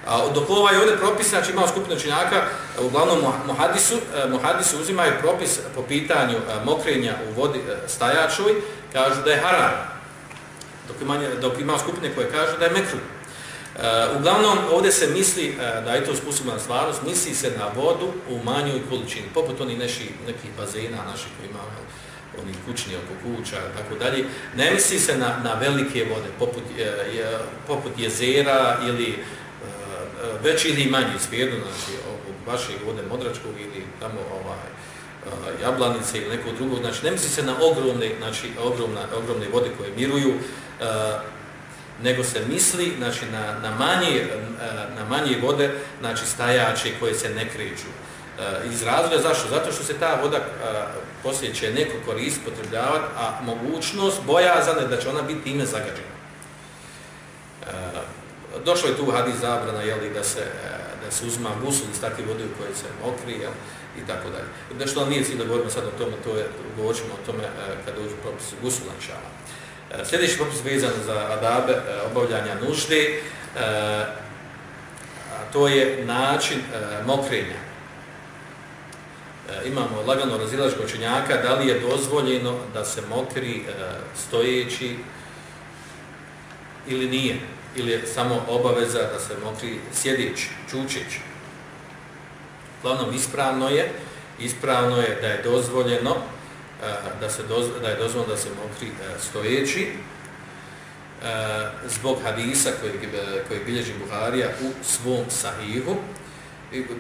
A dok ovaj ovdje propis, znači imao skupinu činjaka, uglavnom muhadisu, muhadisu uzimaju propis po pitanju mokrenja u vodi stajačoj, kažu da je haram. Dok ima, dok ima skupine koje kažu da je mekru. Uglavnom, ovdje se misli, da je to spustimo na stvarnost, misli se na vodu u manjoj količini, poput oni neši, nekih bazena naših koji imamo, oni kućni oko kuća i tako dalje. Ne misli se na, na velike vode, poput, e, je, poput jezera ili e, e, već ili manji svijedu, znači ovog vašeg vode Modračkog ili tamo ovaj, Jablanice ili neko drugo. Znači ne misli se na ogromne, znači, ogromna, ogromne vode koje miruju, nego se misli znači, na, na, manje, na manje vode, znači stajače koje se ne kreću. Eh, iz razloga zašto? Zato što se ta voda eh, poslije će neko korist potrebljavati, a mogućnost bojazane da će ona biti ime zagađena. Eh, došlo je tu hadis zabrana jeli, da se da se uzma gusul iz takve vode u kojoj se mokri jel, i tako dalje. Nešto nam nije cilj da govorimo sad o tome, to je, govorit o tome kada uđu propis gusula inšala. Sljedeći propis vezan za adabe obavljanja nužde, to je način mokrenja. E, imamo lagano razilažko učenjaka, da li je dozvoljeno da se mokri e, stojeći ili nije, ili je samo obaveza da se mokri sjedeći, čučeći. Glavnom, ispravno je, ispravno je da je dozvoljeno e, da, se doz, da je dozvoljeno da se mokri stojeći, zbog hadisa koji, koji bilježi Buharija u svom sahihu,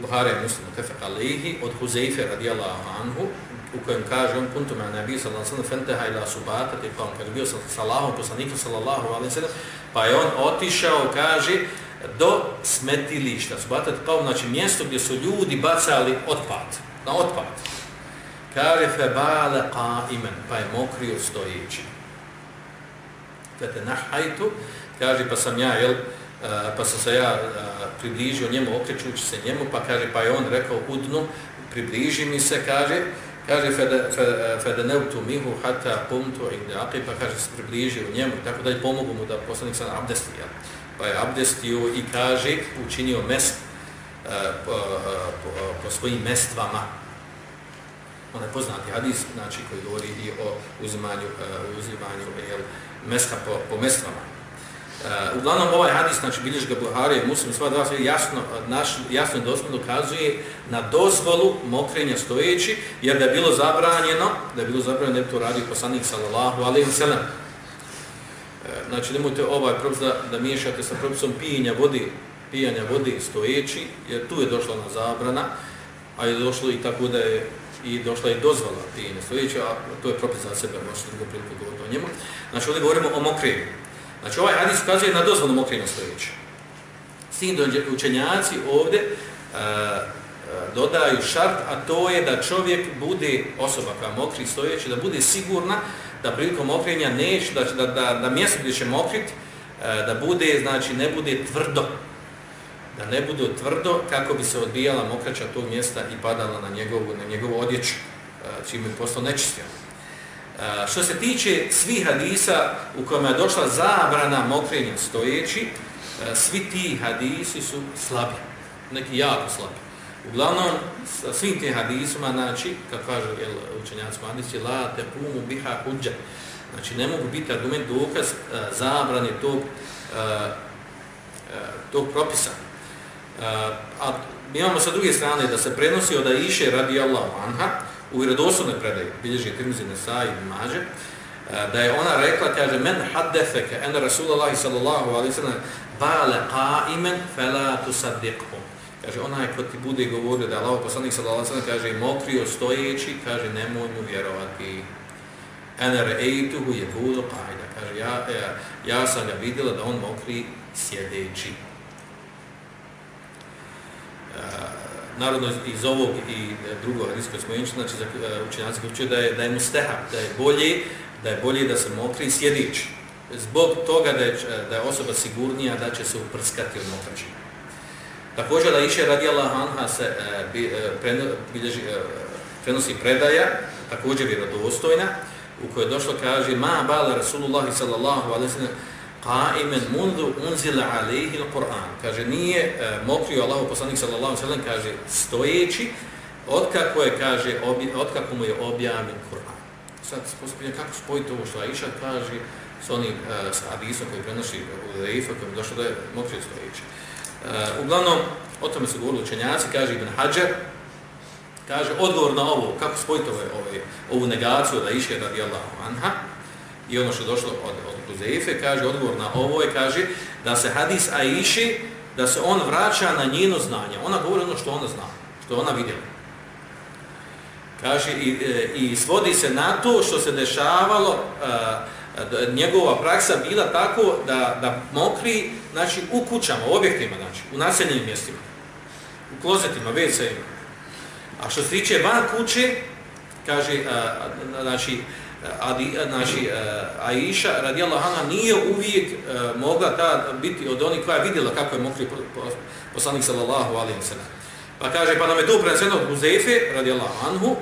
Buhari je muslim tefek alihi od Huzeife radijallahu anhu u kojem kaže on kuntu me nabi sallallahu alaihi sallam fenteha ila subata te kao kad bio sam sa Allahom poslanika sallallahu alaihi sallam pa je on otišao kaže do smetilišta. Subata te kao znači mjesto gdje su ljudi bacali otpad na otpad. Kaže fe bale qaimen pa je mokrio stojeći. Fete nahajtu kaže pa sam ja jel Eh, pa sam se ja eh, približio njemu, okrećući se njemu, pa kaže, pa je on rekao udnu, približi mi se, kaže, kaže, fede neutu mihu hata pumtu indjaki, pa kaže, se približio njemu, tako tako je pomogu mu da poslanik sam abdestija. Pa je abdestio i kaže, učinio mest eh, po, po, po svojim mestvama. On je poznati hadis, znači, koji govori i o uzimanju, uzimanju jel, mesta po, po mestvama. Uh, uglavnom ovaj hadis, znači bilješ ga Buhari Muslim, sva dva sve jasno, eh, naš, jasno i doslovno dokazuje na dozvolu mokrenja stojeći, jer da je bilo zabranjeno, da je bilo zabranjeno, ne to radi poslanik sallallahu alaihi sallam. Uh, eh, znači nemojte ovaj propis da, da miješate sa propisom pijenja vodi, pijanja vodi stojeći, jer tu je došla na zabrana, a je došlo i tako da je i došla i dozvala pijenja stojeći, a to je propis za sebe, možete drugo priliku govoriti o njemu. Znači ovdje govorimo o mokrenju. Znači ovaj hadis ukazuje na dozvolnu mokrenost stojeće. S tim učenjaci ovdje uh, dodaju šart, a to je da čovjek bude osoba koja mokri stojeći, da bude sigurna da prilikom mokrenja neće, da, da, da, da mjesto gdje će mokriti, e, da bude, znači ne bude tvrdo, da ne bude tvrdo kako bi se odbijala mokraća tog mjesta i padala na njegovu, na njegovu odjeću, čim je postao nečistio. Što se tiče svih hadisa u kojima je došla zabrana mokrenja stojeći, svi ti hadisi su slabi, neki jako slabi. Uglavnom, sa svim tim hadisima, znači, kako kaže jel, učenjac Mandici, la te pumu biha huđa. Znači, ne mogu biti argument dokaz zabrane tog, tog propisa. A imamo sa druge strane da se prenosi od Aisha radi Allah anha, u vjerodostojnoj predaji bilježi Tirmizi Nesa i Mađe, e, da je ona rekla, kaže, men haddefeke en Rasulullahi sallallahu alaihi sallam bale qaimen fela tusaddiqhum. Kaže, ona je ko ti bude govorio da je Allah poslanik sallallahu alaihi sallam, kaže, mokrio stojeći, kaže, nemoj mu vjerovati. En re'eituhu je budu qaida. Kaže, ja, ja, ja sam ga vidjela da on mokri sjedeći. Uh, narodno iz ovog i e, drugog hadijskog spomenuća, znači za e, učenjaci koji da je, da je mustehab, da je bolje, da je bolje da se mokri sjedići. Zbog toga da je, e, da je osoba sigurnija da će se uprskati od mokraćina. Također da iše radijallahu anha se e, bi, e, bilježi, e, prenosi predaja, također vjerodostojna, u kojoj došlo kaže ma bala Rasulullahi sallallahu alaihi sallam qa'iman mundu unzila alayhi al-Qur'an. Kaže nije e, mokrio Allahu poslanik sallallahu alejhi ve sellem kaže stojeći od kako je kaže od kako mu je objavljen Kur'an. Sad sposobno kako spojiti ovo što Aisha kaže s onim uh, s hadisom koji prenosi u Reifa koji došlo da je mokrio stojeći. Uh, uglavnom, o tome se govorili učenjaci, kaže Ibn Hajar, kaže odgovor na ovo, kako spojiti ove, ove, ovu negaciju da Aisha radijallahu anha, i ono što je došlo od, od Huzeife, kaže, odgovor na ovo je, kaže, da se hadis Aiši, da se on vraća na njeno znanje. Ona govori ono što ona zna, što ona vidjela. Kaže, i, e, i svodi se na to što se dešavalo, a, da njegova praksa bila tako da, da mokri, znači, u kućama, u objektima, znači, u naseljenim mjestima, u klozetima, WC-ima. A što se tiče van kuće, kaže, e, a, znači, Adi, znači, e, Aisha radijallahu anha nije uvijek e, mogla ta biti od onih koja je vidjela kako je mokri poslanik sallallahu alaihi wa sallam. Pa kaže, pa nam je to preneseno od Huzefe radijallahu anhu,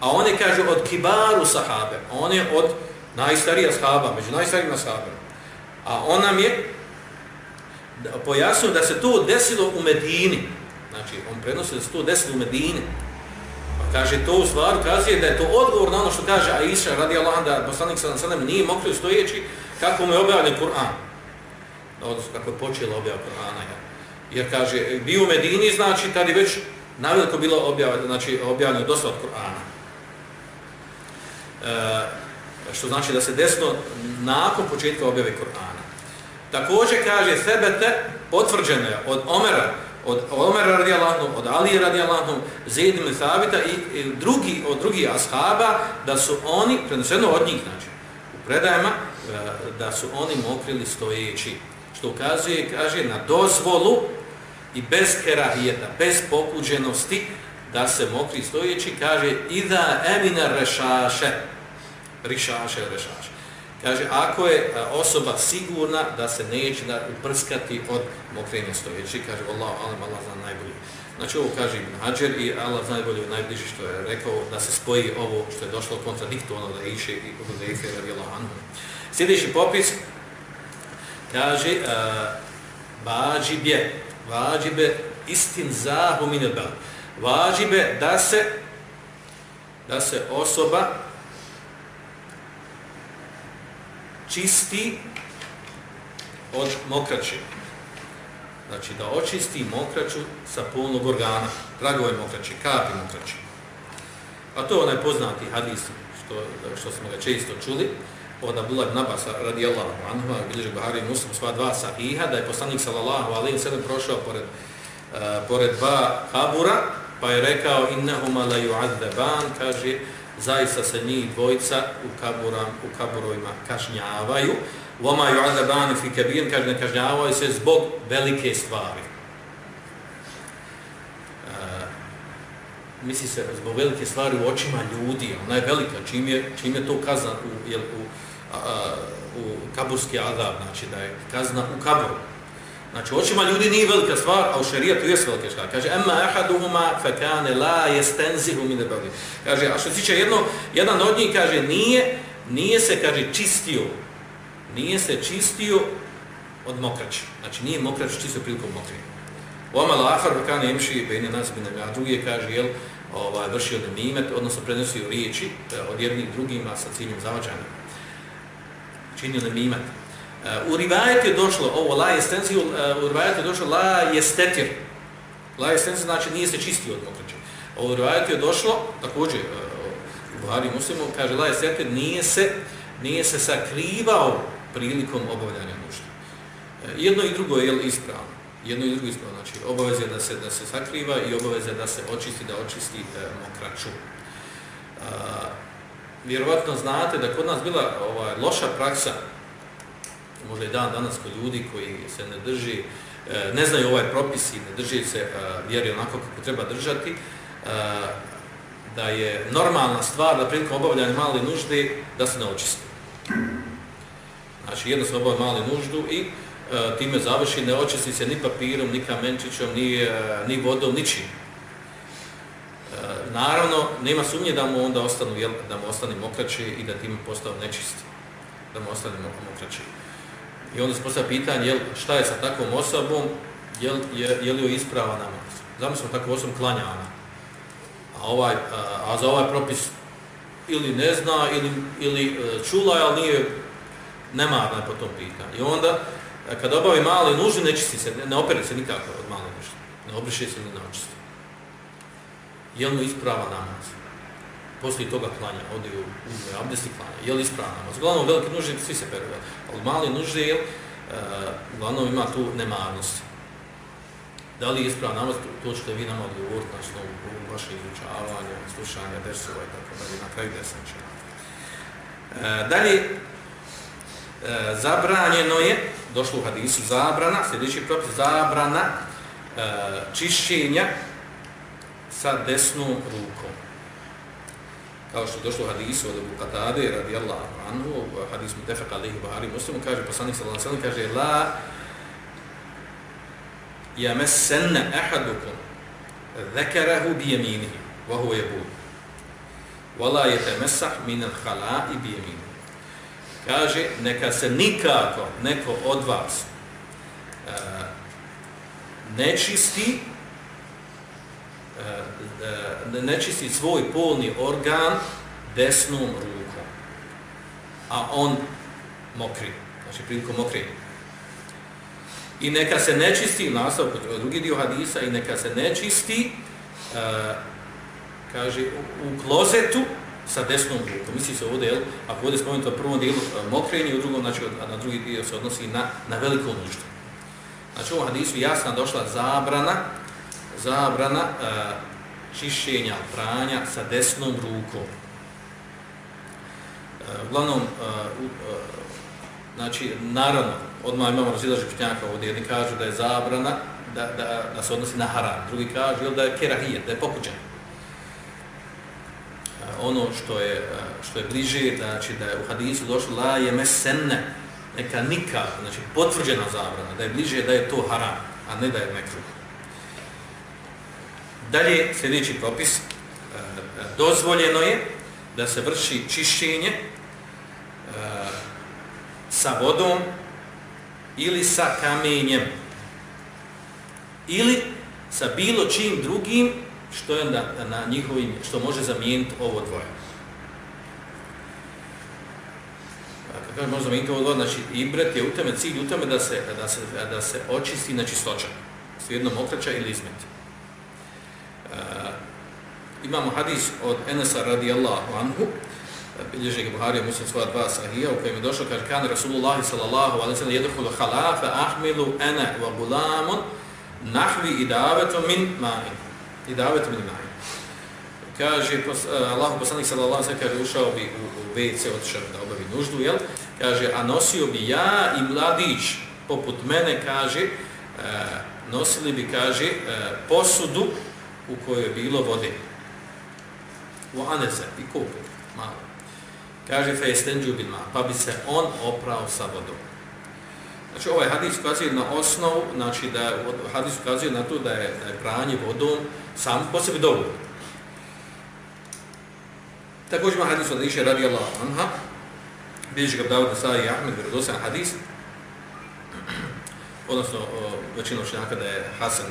a on je, kaže, od kibaru sahabe, on je od najstarija sahaba, među najstarijima sahabe. A on nam je pojasnio da se to desilo u Medini, znači, on prenosi da se to desilo u Medini, kaže to u stvaru kazuje da je to odgovor na ono što kaže Aisha radi Allah da poslanik sallam sallam nije mokrio stojeći kako mu je objavljen Kur'an. Odnosno kako je počela objava Kur'ana. Ja. Jer kaže, bio u Medini, znači tada je već naveliko bilo objavljeno, znači objavljeno dosta od Kur'ana. E, što znači da se desno nakon početka objave Kur'ana. Također kaže, sebete potvrđeno je od Omera, od Omera radijallahu, od Ali radijallahu, Zaid ibn Thabita i, i drugi od drugih ashaba da su oni preneseno od njih znači u predajama e, da su oni mokrili stojeći. Što ukazuje kaže na dozvolu i bez kerahijeta bez pokuđenosti da se mokri stojeći kaže ida emina rešaše. Rišaše rešaše. Kaže, ako je osoba sigurna da se neće da uprskati od mokrenja stojeći, kaže, Allah, Allah, Allah zna najbolje. Znači, ovo kaže Ibn Hajar i Allah zna najbolje najbliži što je rekao da se spoji ovo što je došlo kontradiktovano da iše i kod Efe Allah anhu. Sljedeći popis kaže, uh, vađibje, vađibe istin zahu minebel. Vađibe da se da se osoba čisti od mokraće. Znači da očisti mokraću sa polnog organa, tragove mokraće, kapi mokraće. A to je onaj poznati hadis što, što smo ga često čuli, od Abdullah ibn Abbas radijallahu anhu, bilježi Bahari Muslim, sva dva sahiha, da je poslanik sallallahu alaihi sallam prošao pored, uh, pored dva kabura, pa je rekao innahuma la yu'adzaban, kaže, zaista se njih dvojica u, kaburam, u kaburovima kažnjavaju. Voma yu'adabani fi kabir, kaže ne kažnjavaju se zbog velike stvari. Uh, misli se zbog velike stvari u očima ljudi, ona je velika, čim je, čim je to kazna u, jel, u, a, u kaburski adab, znači da je kazna u kaburu. Znači, očima ljudi nije velika stvar, a u šerijatu je velika stvar. Kaže, emma ahaduhuma fekane la jestenzihu mine bavli. Kaže, a što tiče jedno, jedan od njih kaže, nije, nije se, kaže, čistio, nije se čistio od mokraća. Znači, nije mokrać čistio prilikom mokrije. Oma la ahar fekane imši bejne nas bine, a drugi je, kaže, jel, ovaj, vršio da odnosno prenosio riječi e, od jednih drugima sa ciljem zavađanja. Činio nemimet. Eh, u rivajet je došlo, ovo la jestenzi, uh, eh, u rivajet je došlo la jestetir. La jestenzi znači nije se čistio od mokraće. U rivajet je došlo, također, uh, u Buhari muslimu, kaže la jestetir, nije se, nije se sakrivao prilikom obavljanja nužde. Jedno i drugo je ispravno. Jedno i drugo je ispravno. Znači, obaveze da se, da se sakriva i obaveze da se očisti, da očisti e, mokraću. E, vjerovatno znate da kod nas bila ovaj, loša praksa možda i dan danas kod ljudi koji se ne drži, e, ne znaju ovaj propis i ne drži se e, vjeri onako kako treba držati, e, da je normalna stvar da prilikom obavljanja male nužde da se ne očisti. Znači, jedno se obavlja male nuždu i time završi, ne očisti se ni papirom, ni kamenčićom, ni, ni vodom, ničim. Naravno, nema sumnje da mu onda ostanu, da mu ostane mokraće i da time postao nečisti. Da mu ostane mokraće. I onda se postavlja pitanje, jel, šta je sa takvom osobom, jel, je, je li joj isprava namaz? Zamislimo takvu osobu klanjana. A, ovaj, a, a za ovaj propis ili ne zna, ili, ili e, čula je, ali nije nemarna po tom pitanju. I onda, e, kada obavi male nužni, nečisti se, ne, ne opere se nikako od male nužne. Ne obriše se ni načisti. Je mu isprava namaz? Poslije toga klanja, ode u uzme, abdest i klanja. Je li ispravno namaz? Uglavnom, velike nužde, svi se peru. Ali mali nužde, jel, uh, uglavnom ima tu nemarnost. Da li je ispravno namaz, to ćete vi nam odgovoriti, na osnovu vaše izučavanje, slušanje, dersova i tako dalje, na kraju desan će. Uh, dalje, uh, zabranjeno je, došlo u hadisu, zabrana, sljedeći propis, zabrana uh, čišćenja sa desnom rukom. Kao što došlo u hadisu od Abu Qatade radijallahu anhu, hadis mu tefek alihi bahari muslimu, kaže, poslanik sallallahu sallam, kaže, la yamessanna ahadukum dhakarahu bi yaminihi wa huwa yabul wala yatamassah min al-khala'i bi yaminihi. Kaže neka se nikako neko od vas uh, nečisti uh, E, ne čisti svoj polni organ desnom rukom a on mokri znači prilikom mokri i neka se nečisti, nastavku drugi dio hadisa, i neka se nečisti, e, kaže, u, u klozetu sa desnom rukom. Misli se ovdje, jel, ako ovdje spomenuto u prvom dijelu e, mokrenje, u drugom, znači, na drugi dio se odnosi na, na veliko nuždu. Znači, u ovom hadisu jasna došla zabrana, zabrana e, čišćenja, pranja sa desnom rukom. Uh, uglavnom, uh, uh, znači, naravno, odmah imamo razilaži pitnjaka ovdje, jedni kažu da je zabrana, da, da, da se odnosi na haram, drugi kažu da je kerahijet, da je pokuđen. Ono što je, što je bliže, znači da je u hadisu došlo la je mesenne, neka nikak, znači potvrđena zabrana, da je bliže da je to haram, a ne da je mekruh. Dalje, sljedeći propis, e, dozvoljeno je da se vrši čišćenje e, sa vodom ili sa kamenjem ili sa bilo čim drugim što je na, na njihovim što može zamijeniti ovo dvoje. Kako kažem može zamijeniti ovo dvoje, znači ibret je u tome cilj u tome da se, da se, da se očisti na čistoća. Svejedno mokraća ili izmeti. Eh, imamo hadis od Enesa radijallahu anhu, eh, bilježi ga Buharija muslim svoja dva sahija, u kojem je došlo, kaže, kan Rasulullahi sallallahu alaihi sallam, jedukulu halafe ahmilu ene wa gulamun nahvi idavetu min ma'in. Idavetu min ma'in. Kaže, pos, eh, uh, Allah poslanik sallallahu alaihi sallam, kaže, ušao bi u, u WC, otišao da obavi nuždu, jel? Kaže, a nosio bi ja i mladić, poput mene, kaže, uh, nosili bi, kaže, uh, posudu u kojoj je bilo vode. U anese, i kupu, malo. Kaže fe estenđu bilma, pa bi se on oprao sa vodom. Znači ovaj hadis ukazuje na osnovu, znači da hadis ukazuje na to da je, da je pranje vodom sam po sebi dovoljno. Također ima hadis od Iše radi Allah anha, bilježi ga Dawud Nasa i Ahmed, vjerodosan hadis, odnosno većina učenjaka da je Hasan e,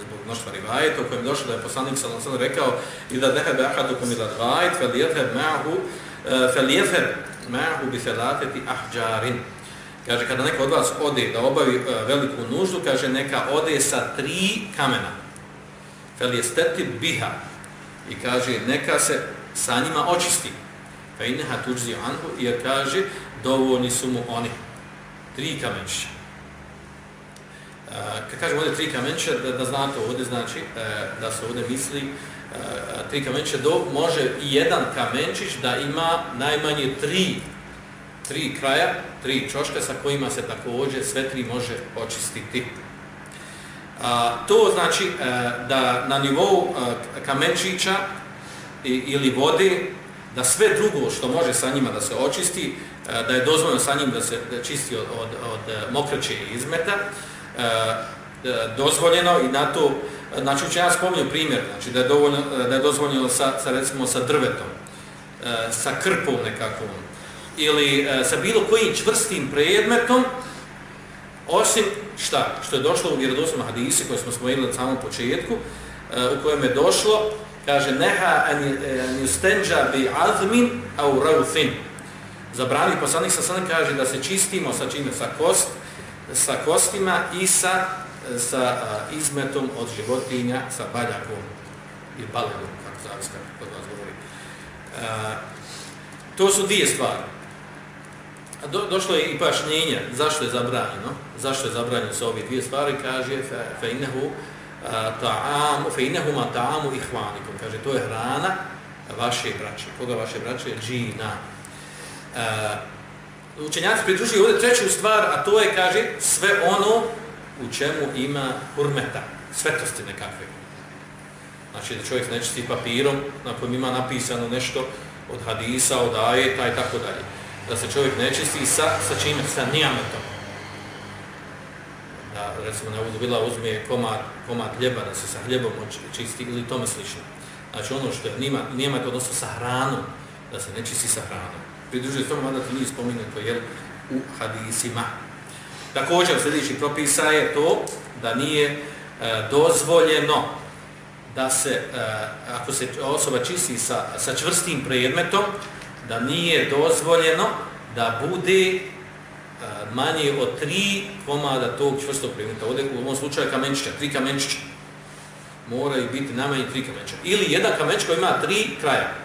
zbog mnoštva rivajeta u kojem je došlo da je poslanik sa Lansan rekao i da dehebe ahadu kum ila dvajt fel jetheb ma'hu e, fel jetheb ma'hu bi felateti ahđarin kaže kada neko od vas ode da obavi e, veliku nuždu kaže neka ode sa tri kamena. Fel jesteti biha. I kaže neka se sa njima očisti. Fe inneha tuđzi anhu jer kaže dovoljni su mu oni. Tri kamenčića Eh, kad kažem ovdje tri kamenčića, da, da znate ovdje, znači eh, da se ovdje misli eh, tri kamenčića do može i jedan kamenčić da ima najmanje tri tri kraja, tri čoška sa kojima se također sve tri može očistiti. A, to znači e, da na nivou kamenčića i, ili vode da sve drugo što može sa njima da se očisti, da je dozvoljeno sa njim da se da čisti od, od, od mokraće i izmeta, Eh, eh, dozvoljeno i na to Znači, učenja spominju primjer, znači da je, dovoljno, eh, da je dozvoljeno sa, sa, recimo, sa drvetom, e, sa krpom nekakvom, ili e, sa bilo kojim čvrstim predmetom, osim šta, što je došlo u vjerodosnom hadisi koje smo spomenuli na samom početku, e, u kojem je došlo, kaže, neha an yustenja bi azmin au rauthin. Zabrani poslanik sa sada kaže da se čistimo sa čime? Sa, kost, sa kostima i sa sa izmetom od životinja, sa baljakom ili balenom, kako zavis kako kod vas govori. A, to su dvije stvari. Do, došlo je i pašnjenje, zašto je zabranjeno, zašto je zabranjeno sa ove dvije stvari, kaže fe innehu ta'amu, fe innehu ma ta'amu ihvanikom, kaže to je hrana vaše braće, koga vaše braće je džina. Učenjaci pridružuju ovdje treću stvar, a to je, kaže, sve ono u čemu ima hurmeta, svetosti nekakve. Znači da čovjek nečisti papirom na kojem ima napisano nešto od hadisa, od ajeta i tako dalje. Da se čovjek nečisti sa, sa čime? Sa nijametom. Da, recimo, ne budu bila uzme komad, komad hljeba, da se sa hljebom čisti ili tome slično. Znači ono što je nijamet odnosno sa hranom, da se nečisti sa hranom. Pridružuje tomu, mada to nije spomenuto, jer u hadisima. Također, sljedeći propisa je to da nije e, dozvoljeno da se, e, ako se osoba čisti sa, sa čvrstim predmetom, da nije dozvoljeno da bude e, manje od tri komada tog čvrstog predmeta. Ovdje u ovom slučaju kamenčića, tri kamenčića. Moraju biti najmanje tri kamenčića. Ili jedan kamenčić koji ima tri kraja.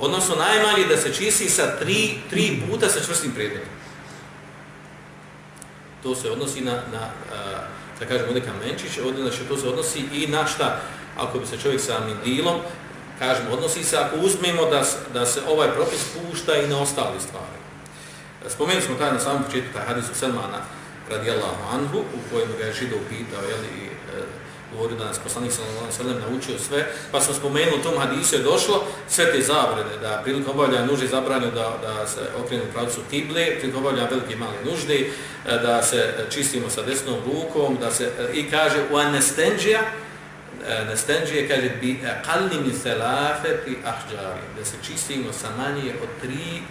Odnosno najmanje da se čisti sa tri, tri puta sa čvrstim predmetom. To se odnosi na, na da kažemo ovdje kamenčić, ovdje znači to se odnosi i na šta, ako bi se čovjek sa amidilom, kažemo, odnosi se ako uzmemo da, da se ovaj propis pušta i na ostale stvari. Spomenuli smo taj na samom početku, taj hadis u Selmana radijallahu anhu, u kojem ga je židov pitao, jeli, i govorio da nas poslanik sallallahu alejhi naučio sve, pa smo spomenuli tom hadisu je došlo sve te zabrane da prilikom obavljanja nužde zabranio da da se okrenu u pravcu kible, prilikom obavljanja velike male nužde, e, da se čistimo sa desnom rukom, da se e, i kaže u anestenđija e, Nestenđije kaže bi qalli min thalafati ahjari da se čistimo sa manje od tri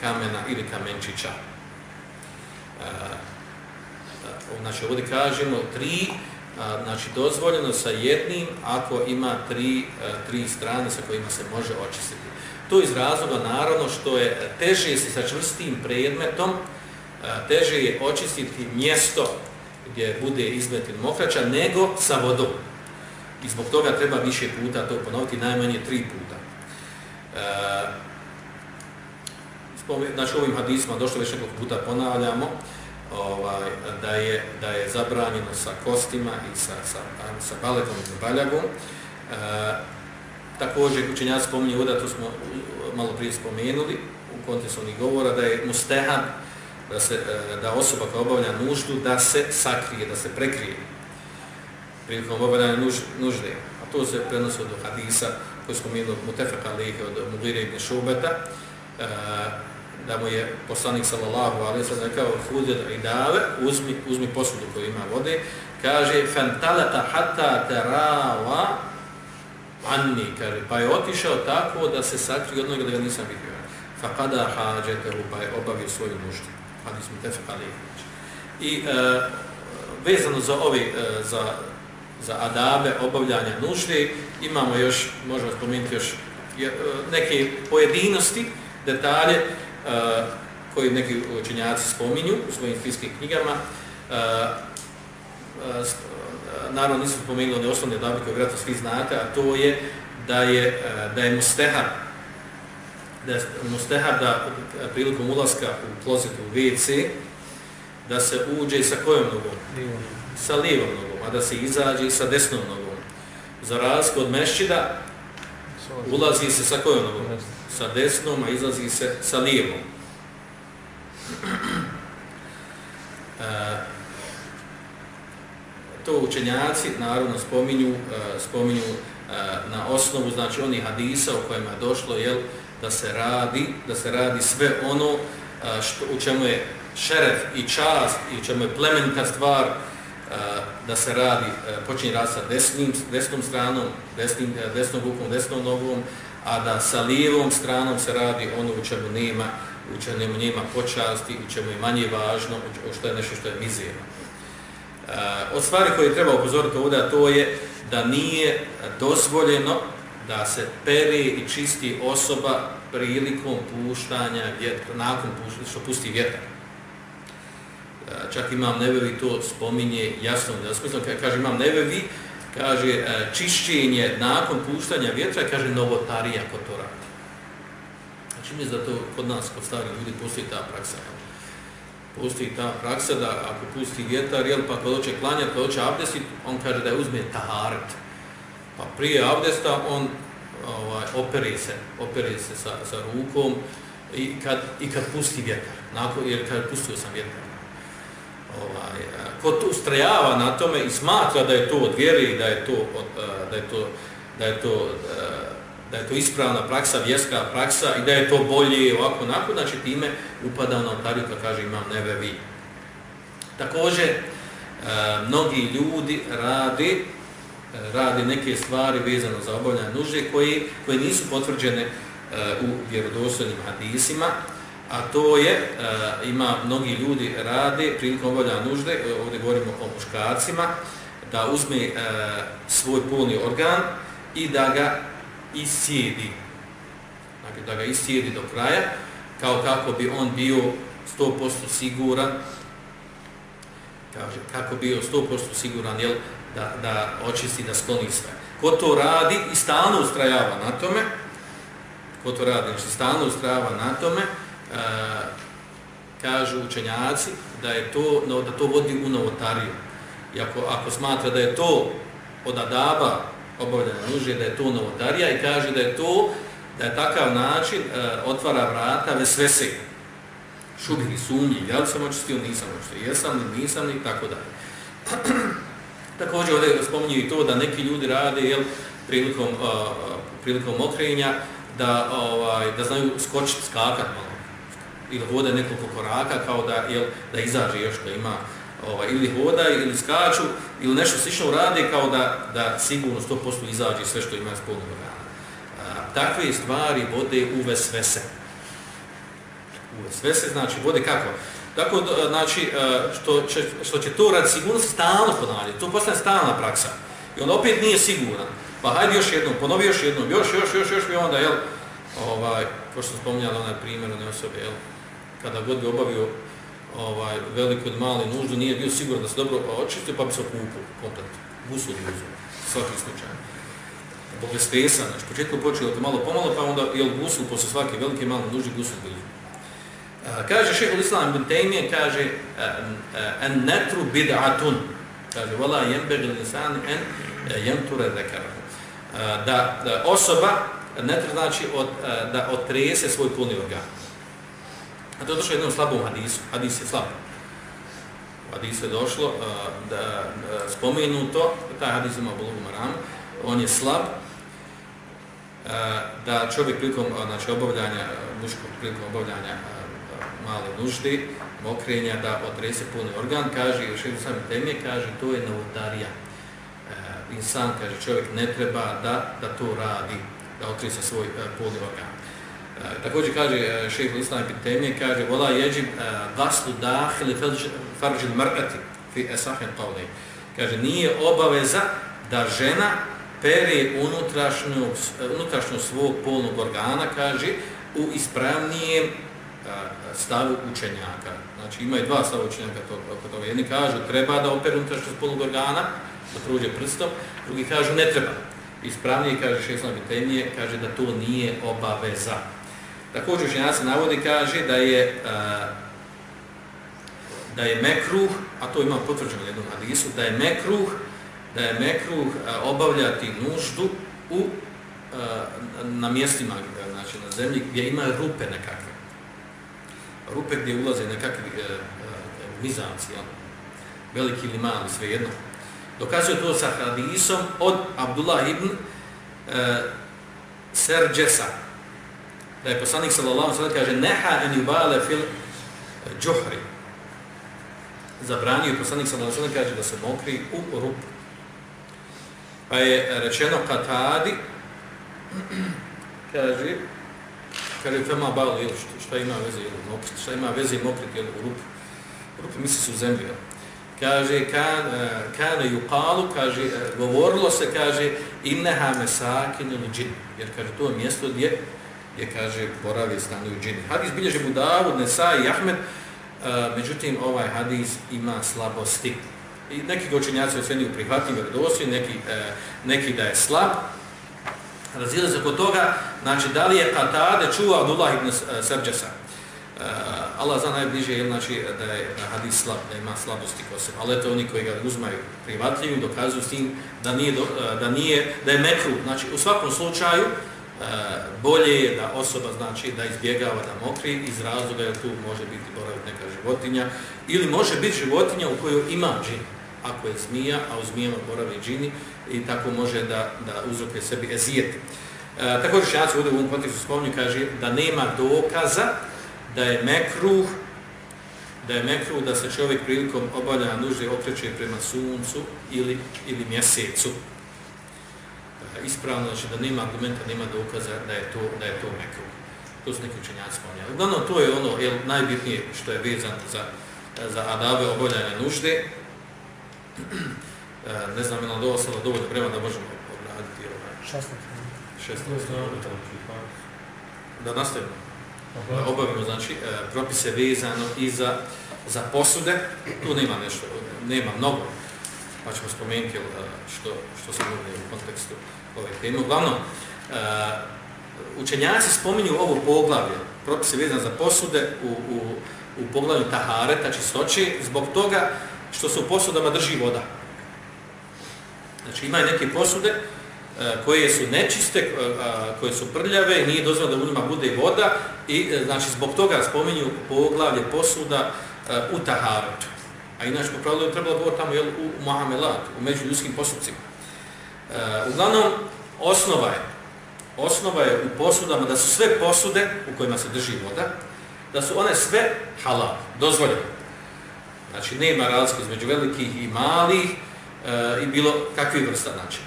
kamena ili kamenčića. E, znači ovdje kažemo tri a, znači dozvoljeno sa jednim ako ima tri, a, tri strane sa kojima se može očistiti. To iz razloga naravno što je teže se sa čvrstim predmetom, a, teže je očistiti mjesto gdje bude izmetin mokraća nego sa vodom. I zbog toga treba više puta to ponoviti, najmanje tri puta. E, znači ovim hadisma došlo već nekog puta ponavljamo, ovaj, da, je, da je zabranjeno sa kostima i sa, sa, sa baletom i baljagom. E, također učenjac spominje voda, to smo malo prije spomenuli u kontekstu onih govora da je mustehab da, se, e, da osoba koja obavlja nuždu da se sakrije, da se prekrije prilikom obavljanja nuž, nužde. A to se prenosi od hadisa koji spomenuo Mutefaka Lihe od Mugire ibn Šubeta. E, da mu je poslanik sallallahu alejhi ve sellem rekao i dave, uzmi uzmi posudu koju ima vode. Kaže fantalata hatta tarawa anni kaže pa je otišao tako da se sakrio od da ga nisam vidio. Fa qada u pa je obavio svoju nuždu hadis mu tefali i uh, vezano za ovi uh, e, za za adabe obavljanja nužde imamo još možemo spomenuti još e, neke pojedinosti detalje koji neki učenjaci spominju u svojim fiskim knjigama. Naravno nisu spomenuli one osnovne dabe koje vjerojatno svi znate, a to je da je, da je mustehar da je mustehar da prilikom ulaska u klozet u WC da se uđe sa kojom nogom? Sa lijevom nogom, a da se izađe sa desnom nogom. Za razliku od mešćida ulazi se sa kojom nogom? sa desnom, a izlazi se sa lijevom. E, to učenjaci naravno spominju, e, spominju e, na osnovu znači onih hadisa u kojima je došlo jel, da se radi da se radi sve ono e, što, u čemu je šeref i čast i u čemu je plemenka stvar da se radi, e, počinje rad sa desnim, desnom stranom, desnim, e, desnom rukom, desnom nogom, a da sa lijevom stranom se radi ono u čemu nema, u čemu nema počasti, u čemu je manje važno, u što je nešto što je mizirno. E, od stvari koje treba upozoriti ovdje, to je da nije dozvoljeno da se pere i čisti osoba prilikom puštanja vjetra, nakon puštanja, što pusti vjetar. Čak imam nevevi to spominje jasno, da smislim, kaže imam nevevi, kaže e, čišćenje nakon puštanja vjetra, kaže novotarija ko to radi. Znači mi zato to kod nas, kod starih ljudi, postoji ta praksa. Postoji ta praksa da ako pusti vjetar, jel, pa kad hoće klanjati, kad hoće abdestit, on kaže da je uzme taharet. Pa prije abdesta on ovaj, opere se, opere se sa, sa rukom i kad, i kad pusti vjetar. Nakon, jer kad pustio sam vjetar ovaj, ko to ustrajava na tome i smatra da je to od vjere i da je to, da je to, da je to, da je to ispravna praksa, vjerska praksa i da je to bolje ovako onako, znači time upada na otariju kad kaže imam nebevi. Također, mnogi ljudi radi radi neke stvari vezano za obavljanje nužde koje, koje nisu potvrđene u vjerodostojnim hadisima, a to je, uh, ima mnogi ljudi rade prilikom obavljanja nužde, e, ovdje govorimo o muškarcima, da uzme uh, svoj polni organ i da ga isjedi. Dakle, da ga isjedi do kraja, kao kako bi on bio 100% siguran, kaže, kako bio 100% siguran, jel, da, da očisti, da skloni sve. Ko to radi i stalno ustrajava na tome, ko to radi, znači stalno ustrajava na tome, kažu učenjaci da je to da to vodi u novotariju. I ako, ako smatra da je to od adaba obavljena nužje, da je to novotarija i kaže da je to, da je takav način uh, otvara vrata vesvese, šubhi, sumnji, ja li sam očistio, nisam očistio, jesam li, nisam li, tako dalje. *clears throat* Također ovdje spominju i to da neki ljudi rade jel, prilikom, uh, prilikom okrenja, da, ovaj, da znaju skočiti, skakati malo ili hoda nekoliko koraka kao da jel, da izađe još da ima ovaj ili hoda ili skaču ili nešto slično radi kao da da sigurno 100% izađe sve što ima spolnog organa. Takve stvari vode u vesvese. U vesvese znači vode kako? Tako znači što će, što će to rad sigurno stalno ponavljati. To postane stalna praksa. I on opet nije siguran. Pa hajde još jednom, ponovi još jednom, još, još, još, još, i onda, jel, ovaj, pošto sam spominjala, onaj primjer, one osobe, jel, kada god bi obavio ovaj, veliku ili mali nuždu, nije bio siguran da se dobro očistio, pa bi se okupio komplet. gusu od guzu, svaki slučaj. Bog je stresa, znači, početko počelo to malo pomalo, pa onda je gusul posle svake velike i male nužde, gusul bi uzio. E, kaže šeho l'Islam ibn Taymiye, kaže e, e, en netru bid'atun, kaže, vala jembeg l'insan en jenture zekara. Da, da osoba, netru znači od, da otrese svoj puni organ. A to je došlo jednom slabom hadisu. Hadis je slab. Hadis je došlo uh, da uh, spomenuto, taj hadis ima Bologu Maram, on je slab, uh, da čovjek prilikom znači, obavljanja, muškog prilikom obavljanja uh, male nuždi, mokrenja, da otrese puni organ, kaže, još jednom sami temije, kaže, to je novotarija. Uh, insan, kaže, čovjek ne treba da, da to radi, da otrese svoj uh, puni organ. Eh, također kaže eh, šejh Islam Pitemije, kaže vola jeđib vaslu eh, dahili farđil mar'ati fi asah al-qawli. Kaže nije obaveza da žena pere unutrašnju unutrašnju svog polnog organa kaže u ispravnijem stavu učenjaka. Znači ima i dva stava učenjaka to oko toga. Jedni kažu treba da opere unutrašnju polnog organa da prođe prstom, drugi kažu ne treba. Ispravnije kaže šejh bitenije, kaže da to nije obaveza. Također učenjaci navodi kaže da je e, da je mekruh, a to ima potvrđeno jednom hadisu, da je mekruh da je mekruh e, obavljati nuždu u e, na mjestima, znači na zemlji gdje ima rupe nekakve. Rupe gdje ulaze nekakvi uh, mizanci, ja. veliki ili mali, svejedno. Dokazuje to sa hadisom od Abdullah ibn e, Serđesa, da je poslanik sallallahu alejhi ve sellem kaže neha an yubale fil juhri. Zabranio je poslanik sallallahu alejhi ve sellem kaže da se mokri u rup. Pa je rečeno katadi kaže kaže fema bal ili šta ima veze ili mokri, šta ima veze mokriti ili u rup. Rup misli su u zemlji. Kaže kan kan yuqalu kaže govorilo se kaže innaha masakin al jin jer kaže to je mjesto gdje je kaže boravi stanuju džini. Hadis bilježi Budavu, Nesai i Ahmed, uh, međutim ovaj hadis ima slabosti. I neki ga učenjaci ocjenjuju prihvatnim vjerodostojnim, neki, e, neki da je slab. Razile se kod toga, znači da li je Katade čuva Ullah ibn e, Srđasa. E, Allah zna najbliže je znači, da je hadis slab, da ima slabosti ko se. Ali to oni koji ga uzmaju prihvatljivim dokazuju s tim da nije, do, e, da nije, da je mekru. Znači u svakom slučaju, Eh, bolje je da osoba znači da izbjegava da mokri iz razloga jer tu može biti boravit neka životinja ili može biti životinja u kojoj ima džin ako je zmija, a u zmijama boravi džini i tako može da, da uzroke sebi ezijet. E, također šejaci ovdje u ovom kontekstu spomnju kaže da nema dokaza da je mekruh da je mekruh da se čovjek prilikom obavljanja nužde okreće prema suncu ili, ili mjesecu. E, ispravno znači da nema argumenta, nema dokaza da je to, da je to mekruh. To su neki učenjaci spomnjali. Uglavnom, to je ono jel, najbitnije što je vezano za, za adave obavljanja nužde. *clears throat* E, ne znam, je nam dovoljno dovoljno vremena da možemo obraditi ovaj. 16. 16. Da nastavimo. Da obavimo, znači, e, propise vezano i za, za posude. Tu nema nešto, nema mnogo. Pa ćemo spomenuti što, što se mogu u kontekstu ove teme. Uglavnom, e, učenjaci spominju ovo poglavlje, propise vezano za posude u, u, u poglavlju Tahareta, čistoći, zbog toga što se u posudama drži voda. Znači imaju neke posude e, koje su nečiste, e, koje su prljave, nije dozvoljeno da u njima bude voda i e, znači zbog toga spominju poglavlje posuda u Taharetu. A inače po pravilu je trebalo govor tamo jel, u Mohamelat, u među ljudskim E, Uglavnom, osnova je, osnova je u posudama da su sve posude u kojima se drži voda, da su one sve halal, dozvoljene. Znači, nema razlike između velikih i malih e, i bilo kakvih vrsta, znači.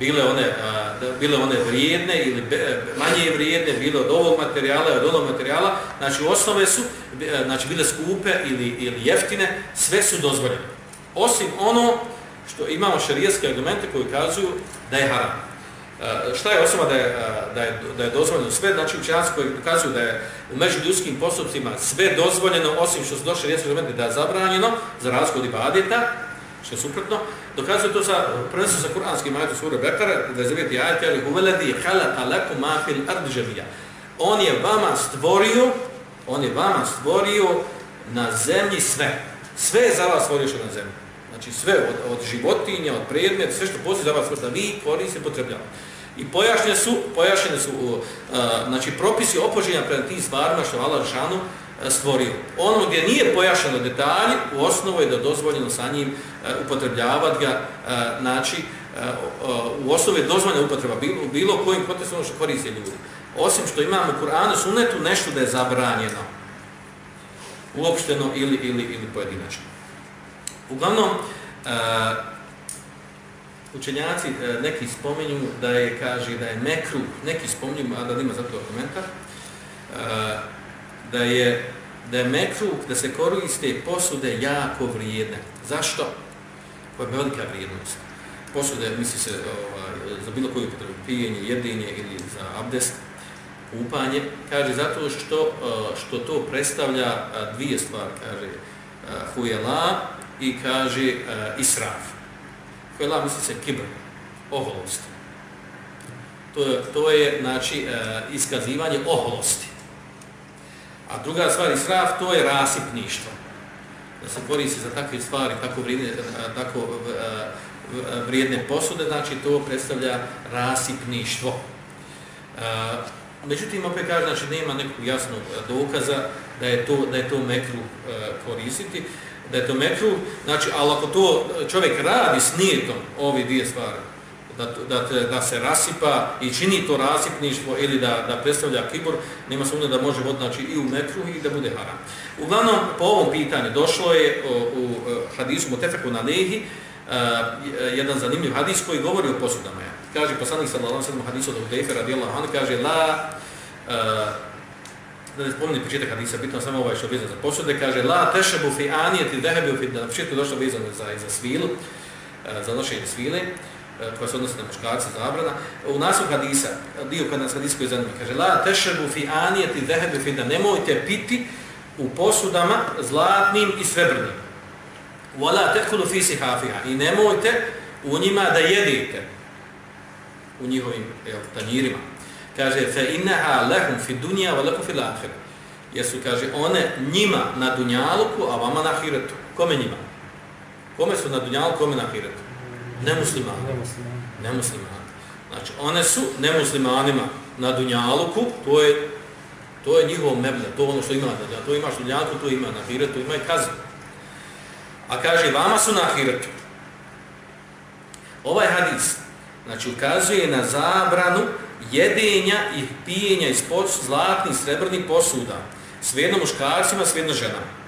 Bile one, a, bile one vrijedne ili be, manje vrijedne, bile od ovog materijala i od onog materijala, znači, osnove su, a, e, znači, bile skupe ili, ili jeftine, sve su dozvoljene. Osim ono što imamo šarijetske argumente koji kazuju da je haram. Uh, šta je osoba da je, uh, da je, da je dozvoljeno sve, znači učenjaci koji dokazuju da je u međuljudskim postupcima sve dozvoljeno, osim što su došli rijeski da je zabranjeno, za razgod ibadeta, što je suprotno, Dokazuje to sa, prvenstvo sa kuranskim ajetom sura Bekara, da je zavijeti ajet, ali lakum ma fil ard džemija. On je vama stvorio, on je vama stvorio na zemlji sve. Sve je za vas stvorio što na zemlji. Znači sve od, od životinja, od predmeta, sve što postoji za vas, da vi koristite, potrebljavate. I pojašnjene su, pojašnjene su uh, znači, propisi opoženja prema tim stvarima što Allah Žešanu stvorio. Ono gdje nije pojašnjeno detalji, u osnovu je da dozvoljeno sa njim e, upotrebljavati ga, e, znači, e, u osnovu je dozvoljena upotreba bilo, bilo kojim kontekstom ono što koriste ljudi. Osim što imamo u Kur'anu sunetu nešto da je zabranjeno, uopšteno ili, ili, ili pojedinačno. Uglavnom, učenjaci neki spominju da je, kaže, da je mekru, neki spominju, a da nima za to komentar, da je da je mekru, da se koriste posude jako vrijedne. Zašto? To je velika vrijednost. Posude, misli se ovaj, za bilo koju potrebu, pijenje, jedinje ili za abdest, upanje, kaže zato što, eh, što to predstavlja eh, dvije stvari, kaže eh, hujela i kaže israf. Hujela misli se kibr, oholost. To je, to je znači, iskazivanje oholosti. A druga stvar, israf, to je rasipništvo. Da se koristi za takve stvari, tako vrijedne, eh, tako eh, eh, vrijedne posude, znači to predstavlja rasipništvo. Međutim, opet kaže, znači nema nekog jasnog dokaza da je to, da je to mekru koristiti da je to mekru, znači, ali ako to čovjek radi s nijetom, ovi dvije stvari, da, da, da se rasipa i čini to rasipništvo ili da, da predstavlja kibor, nema sumnje da može voditi znači, i u metru i da bude haram. Uglavnom, po ovom pitanju došlo je u, u hadisu Motefeku na Lehi, uh, jedan zanimljiv hadis koji govori o posudama. Kaže poslanik sallallahu alejhi ve sellem hadisu od Hudejfa radijallahu anhu kaže la uh, da ne spomeni početak hadisa, bitno samo ovaj što je za posude, kaže la tešebu fi anijeti dehebu fi, da na početku došlo vezano za, za svilu, za nošenje svile, E, koja se odnosi na muškarca, zabrana. U nasu hadisa, dio kada nas hadis koji je zanimljiv, kaže la tešebu fi anijeti zehebu fi, da nemojte piti u posudama zlatnim i srebrnim. Wala tekulu fi sihafiha. I nemojte u njima da jedite u njihovim jel, tanjirima kaže fa innaha lahum fi dunya wa lakum fil lahir. jesu kaže one njima na dunjaluku a vama na hiretu. kome njima kome su na dunjaluku kome na hiretu? Ne muslimani ne muslimani Znači, one su nemuslimanima na Dunjaluku, to je, to je njihovo meble, to ono što ima na Dunjaluku, to imaš Dunjaluku, to ima na Hiretu, ima i kaznu. A kaže, vama su na Hiretu. Ovaj hadis, znači, ukazuje na zabranu jedenja i pijenja iz zlatnih, srebrnih posuda, svejedno muškarcima, svejedno ženama.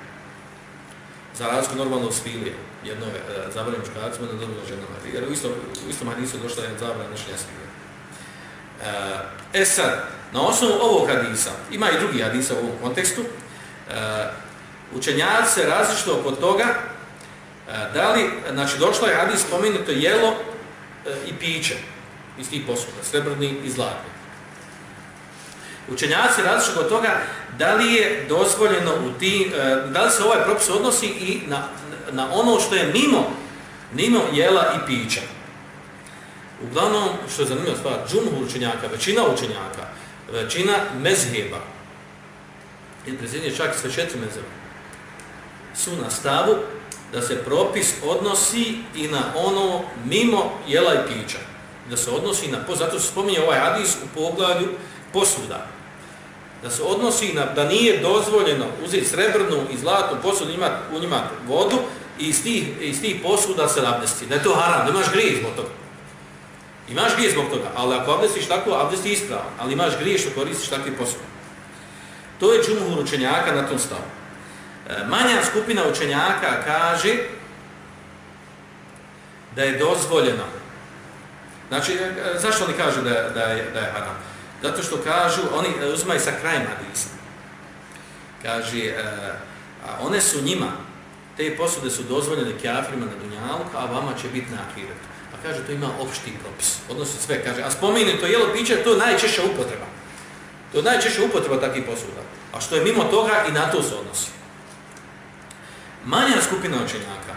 Za razliku normalno u jednom jedno e, zabranjeno muškarcima, jedno je ženama. Jer u istom, u istom hadisu došla je zabrana nošenja svilije. E sad, na osnovu ovog hadisa, ima i drugi hadisa u ovom kontekstu, e, učenjaci se različno oko toga e, da li, znači došlo je hadis spomenuto jelo e, i piće iz tih posuda, srebrni i zlatni. Učenjaci različno oko toga da li je dozvoljeno u tim, e, da li se ovaj propis odnosi i na, na ono što je mimo, mimo jela i pića. Uglavnom, što je zanimljivo stvar, džumhur učenjaka, većina učenjaka, većina mezheba, i prezidnje čak sve četiri mezheba, su na stavu da se propis odnosi i na ono mimo jela i pića. Da se odnosi na, zato se spominje ovaj hadis u poglavlju posuda. Da se odnosi na, da nije dozvoljeno uzeti srebrnu i zlatnu posudu, imati u njima vodu i iz tih, iz tih posuda se abdesti. Da je to haram, da imaš grije zbog toga. Imaš grije zbog toga, ali ako abdestiš tako, abdesti je ispravan, ali imaš grije što koristiš takvi posao. To je džumhur učenjaka na tom stavu. E, manja skupina učenjaka kaže da je dozvoljeno. Znači, e, zašto oni kažu da, da, je, da je haram? Zato što kažu, oni uzmaju sa krajem hadisa. Kaže, e, a one su njima, te posude su dozvoljene kjafrima na dunjalku, a vama će biti na Pa kaže, to ima opšti propis. Odnosno sve, kaže, a spomeni to jelo piće, to je najčešća upotreba. To je najčešća upotreba takvih posuda. A što je mimo toga i na to se odnosi. Manja skupina učenjaka,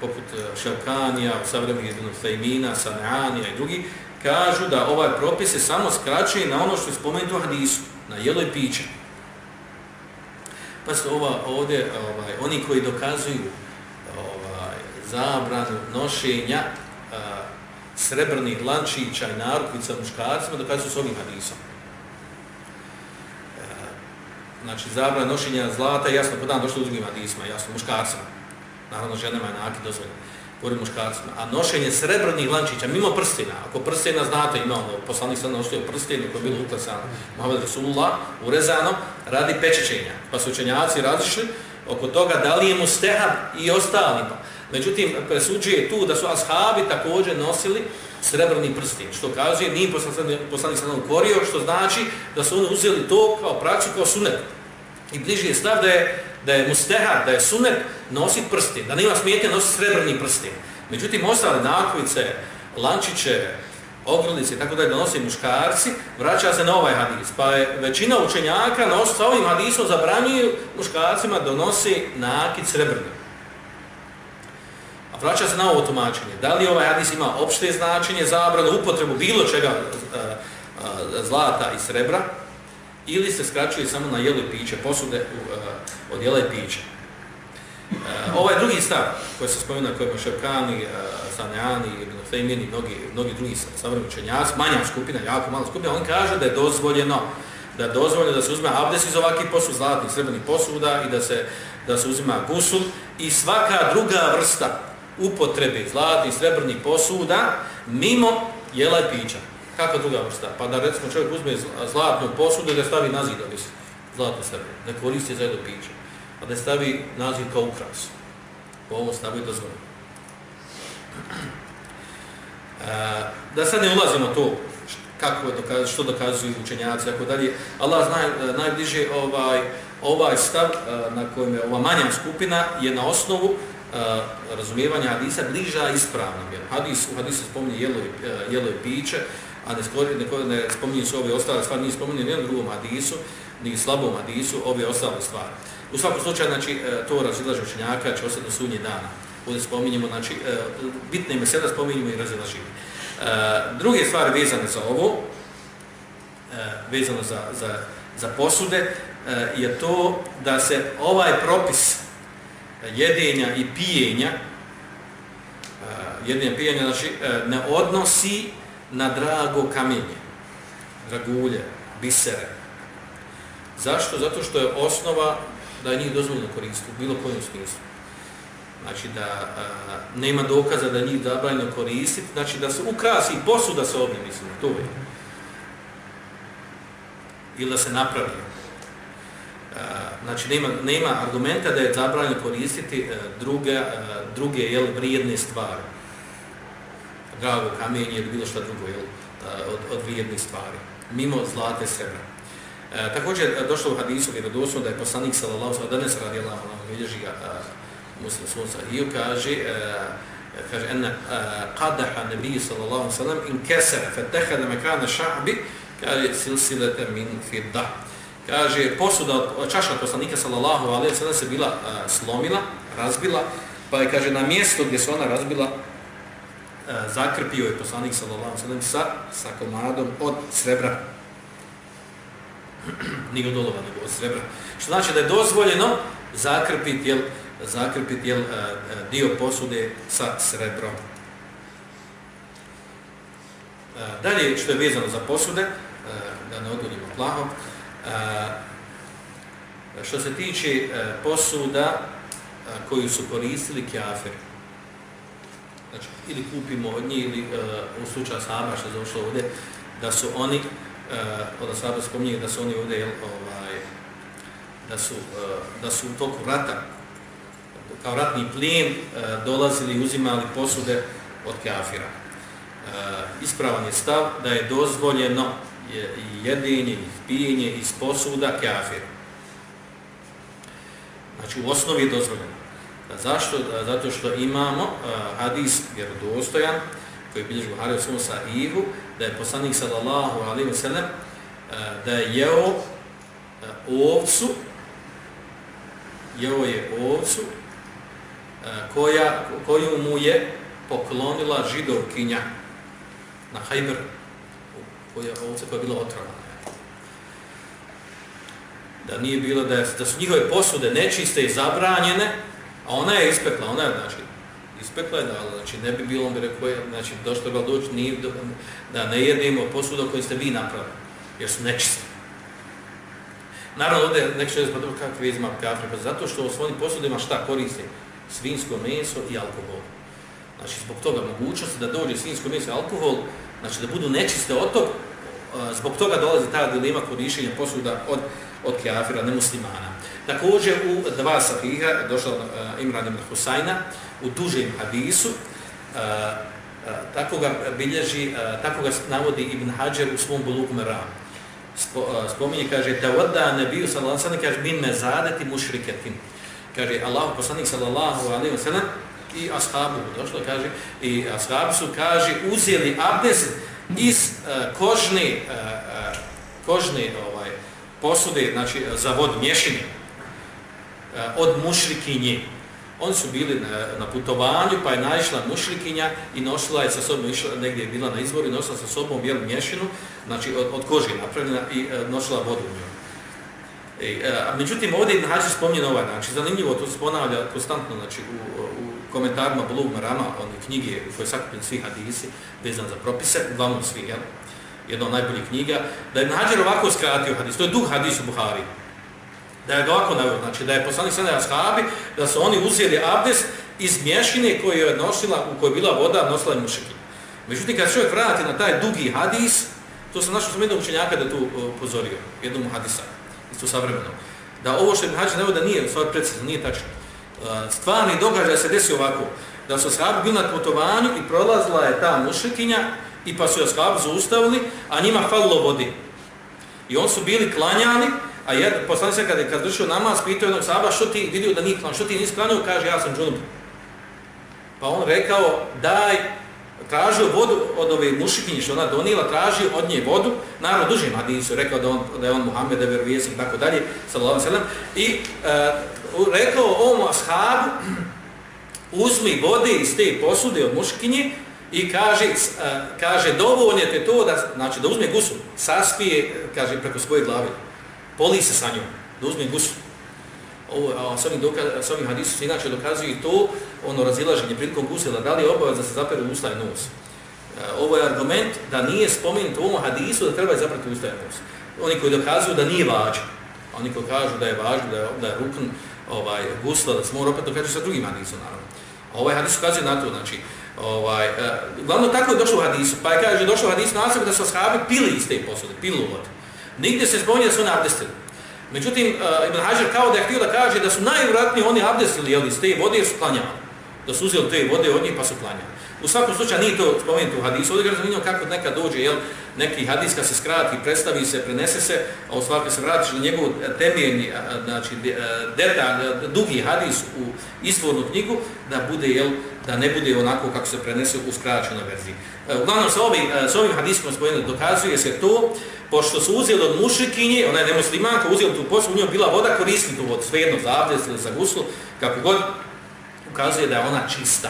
poput e, Šelkanija, savremenih jednog Fejmina, Saneanija i drugi, kažu da ovaj propis se samo skraćuje na ono što je spomenuto u hadisu, na jelo i piće. Pa su ova, ovdje, ovaj, oni koji dokazuju ovaj, zabranu nošenja srebrnih lančića i narukvica muškarcima dokazuju s ovim hadisom. E, znači, zabrana nošenja zlata, jasno, po dan došlo u drugim hadisma, jasno, muškarcima. Naravno, ženama je nakid dozvoljeno, govorim muškarcima. A nošenje srebrnih lančića, mimo prstina, ako prstina, znate, ima ono, poslanik sam nošio prstinu koji je bilo ukrasano, Mohamed Rasulullah, urezano, radi pečećenja. Pa su učenjaci različili oko toga da li je mu stehab i ostalima. Međutim, presuđuje tu da su ashabi također nosili srebrni prstin, što kaže, nije poslanik sam korio, što znači da su oni uzeli to kao praksu, kao sunet. I bliži je stav da je, da je mustehar, da je sunet nositi prstin, da nema smijetnje nosi srebrni prstin. Međutim, ostale nakvice, lančiće, ogrlice i tako da je donosi muškarci, vraća se na ovaj hadis. Pa je većina učenjaka nos, sa ovim hadisom zabranjuju muškarcima donosi nakid srebrni A vraća se na ovo tumačenje. Da li ovaj hadis ima opšte značenje, zabranu, upotrebu bilo čega e, e, zlata i srebra, ili se skraćuje samo na jelo i piće, posude e, od jela i piće. Ovaj drugi stav koji se spomina, koji je Ševkani, e, Sanjani, Fejmini, mnogi, mnogi drugi savremeni učenjaci, manja skupina, jako mala skupina, on kaže da je dozvoljeno da je dozvoljeno da se uzme abdes iz ovakvih posud, zlatnih, srebrnih posuda i da se, da se uzima gusul i svaka druga vrsta upotrebe zlatnih, srebrnih posuda mimo jela i pića. Kako druga vrsta? Pa da recimo čovjek uzme zlatnu posudu i da stavi na zid, zlatno srebro, ne koristi za jedno piće, a da stavi na zid kao ukras. Pa po ovom stavu je dozvoljeno. E, da sad ne ulazimo to kako dokaz, što dokazuju učenjaci, tako dalje. Allah zna e, najbliže ovaj, ovaj stav e, na kojem je ova manja skupina je na osnovu e, razumijevanja hadisa bliža ispravnom. Jer hadis, u hadisu spominje jelo, jelo i piće, a ne, skori, ne, ne spominje su ove ostale stvari, nije spominje nijednom drugom hadisu, ni slabom hadisu, ove ostale stvari. U svakom slučaju, znači, e, to razilaže učenjaka, će ostati do sunje dana. Ovdje spominjemo, znači, e, bitne ime sada spominjemo i razilaženje. Druge stvari vezane za ovo, e, vezano za, za, za posude, je to da se ovaj propis jedenja i pijenja, jedenja i pijenja, znači, ne odnosi na drago kamenje, dragulje, bisere. Zašto? Zato što je osnova da je njih dozvoljeno koristiti u bilo kojem smislu. Znači da a, nema dokaza da njih zabranjeno koristiti, znači da se ukrasi i posuda se ovdje, mislim, to je. Ili da se napravi. A, znači nema, nema argumenta da je zabranjeno koristiti a, druge, a, druge jel, vrijedne stvari. Drago kamenje ili bilo što drugo jel, od, od vrijednih stvari. Mimo zlate srebra. E, također e, došlo u hadisu vjerodostojno da je poslanik sallallahu alejhi ve sellem Allah, radijallahu anhu bilježi ga muslim sunca i kaže e, kaže ena e, qadaha nabi sallallahu sallam ve sellem in kasara fatakhadha makana sha'bi kaže silsilete min fidda kaže posuda čaša poslanika sallallahu alejhi ve sellem se bila a, slomila razbila pa je kaže na mjesto gdje se ona razbila E, zakrpio je poslanik sallallahu sallam sa sa komadom od srebra *clears throat* nije od olova, nego od srebra. Što znači da je dozvoljeno zakrpiti, jel, zakrpiti jel, e, e, dio posude sa srebrom. Dalje, što je vezano za posude, da ne odvodimo plaho, što se tiče posuda koju su koristili kjaferi, znači, ili kupimo od njih, ili uh, u slučaju sahaba što je zašlo ovdje, da su oni uh, od Asaba spominje da su oni ovdje, jel, ovaj, da su, uh, da su u toku rata, kao ratni plijen, uh, dolazili i uzimali posude od kafira. Uh, ispravan je stav da je dozvoljeno je, i jedinje, i pijenje iz posuda kafira. Znači, u osnovi je dozvoljeno. Zašto? Zato što imamo uh, hadis vjerodostojan, koji bilježi Buhari u svom sahihu, da je poslanik sallallahu alaihi wa sallam da je jeo uh, ovcu, jeo je ovcu uh, koja, koju mu je poklonila židovkinja na hajber, koja, ovca koja je bila otrovana. Da nije bilo da, je, da su njihove posude nečiste i zabranjene, a ona je ispekla, ona je znači ispekla je dala, znači ne bi bilo, on bi rekao, znači došto ga doći, nije, da ne jedemo posuda koju ste vi napravili, jer su nečiste. Naravno, ovdje nek što je zbog kakve vizima kafre, pa zato što u svojim posudima šta koriste? Svinsko meso i alkohol. Znači, zbog toga mogućnosti da dođe svinsko meso i alkohol, znači da budu nečiste od tog, zbog toga dolazi ta dilema korišenja posuda od, od kafira, nemuslimana. Također u dva sahiha došao uh, e, Imran ibn Husajna u dužem hadisu, uh, uh, tako ga bilježi, uh, tako ga navodi Ibn Hajar u svom bulugu Meram. Spo, uh, spominje, kaže, da vada nebiju sallallahu alaihi kaže, min mezadeti mušriketin. Kaže, Allah poslanik sallallahu alaihi wa sallam i ashabu došlo, kaže, i ashabu su, kaže, uzeli abdes iz uh, kožne, uh, kožne ovaj, posude, znači za vod mješine, E, od mušrikinje. Oni su bili na, na putovanju, pa je naišla mušrikinja i nosila je sa sobom, išla, negdje je bila na izvoru i nosila sa sobom bijelu mješinu, znači od, od kože napravljena i e, nosila vodu u njoj. E, e a, međutim, ovdje je Hađi spominjen ovaj način. Zanimljivo, to se ponavlja konstantno znači, u, u komentarima Blug Marama, one knjige u kojoj sakupljen svi hadisi, vezan za propise, uglavnom svi, jel? jedna od najboljih knjiga, da je Hađer ovako skratio hadis, to je duh hadisu Buhari da je ovako navio, znači da je poslanik sada ashabi, da su oni uzeli abdes iz mješine koju je nosila, u kojoj je bila voda, nosila je mušiki. Međutim, kad čovjek vrati na taj dugi hadis, to sam našao sam jednog učenjaka da tu e, upozorio, jednom hadisa, isto savremeno, da ovo što je hađe navio da nije, stvar precizno, nije tačno. E, stvarni događaj se desi ovako, da su ashabi bili na putovanju i prolazila je ta mušikinja i pa su je ashabi zaustavili, a njima falilo vodi. I on su bili klanjali, A jed, poslani se kada je kad vršio namaz, pitao jednog sahaba, što ti vidio da nije klanio, što ti nisi klanio, kaže, ja sam džunup. Pa on rekao, daj, tražio vodu od ove mušikinje što ona donijela, tražio od nje vodu, naravno dužim hadisu, rekao da, on, da je on Muhammed, Eber, tako dalje, sallallahu sallam, i uh, rekao ovom ashabu, uzmi vode iz te posude od muškinje i kaže, uh, kaže dovoljno je to da, znači, da uzme gusu, saspije, e, kaže, preko svoje glave poli se sa njom, da uzme gusu. Ovo, a s ovim, dokaz, s ovim hadisu se inače dokazuju i to, ono razilaženje prilikom gusila, da li je obavaz da se zapere usta i nos. E, ovo je argument da nije spomenut u ovom hadisu da treba zapreti usta i nos. Oni koji dokazuju da nije važno, oni koji kažu da je važno, da je, da je rukn ovaj, gusla, da se mora opet dokazuju sa drugim hadisom, naravno. Ovaj hadis ukazuje na to, znači, ovaj, e, uh, glavno tako je došlo u hadisu, pa je kaže, došlo u hadisu na da su ashabi pili iz te posude, pili u vodu. Nigdje se spominje da su oni abdestili. Međutim, uh, Ibn Hajar kao da je htio da kaže da su najvratniji oni abdestili jeli, iz te vode jer su klanjali. Da su uzeli te vode od njih pa su klanjali. U svakom slučaju nije to spomenuto u hadisu. Ovdje ga razumijemo kako neka dođe, jel, neki hadis kad se skrati, predstavi se, prenese se, a u stvari se vratiš na njegov e, temeljni, znači, e, detalj, e, dugi hadis u izvornu knjigu, da bude, jel, da ne bude onako kako se prenese u skraćenoj verziji. Uglavnom, sa ovim, sa ovim hadiskom spomenuto dokazuje se to, pošto su uzeli od mušikinje, ona je nemuslimanka, uzeli tu poslu, u njoj bila voda, koristili tu vodu, svejedno za abdest ili za guslu, kako god, ukazuje da je ona čista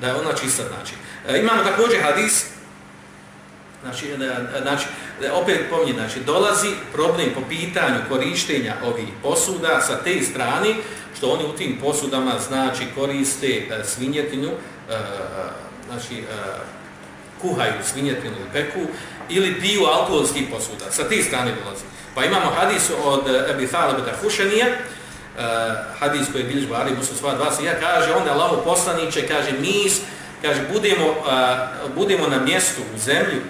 da je ona čista znači. E, imamo također hadis znači, znači opet pominje, znači dolazi problem po pitanju korištenja ovih posuda sa te strane što oni u tim posudama znači koriste e, svinjetinu e, znači kuhaju svinjetinu ili peku ili piju alkoholskih posuda. Sa te strane dolazi. Pa imamo hadis od Ebi Thalabeta Hušenija, uh, hadis koji je biljež Bari, muslim sva dva ja kaže, onda Allah poslaniće, kaže, mi, kaže, budemo, uh, eh, budemo na mjestu u zemlju,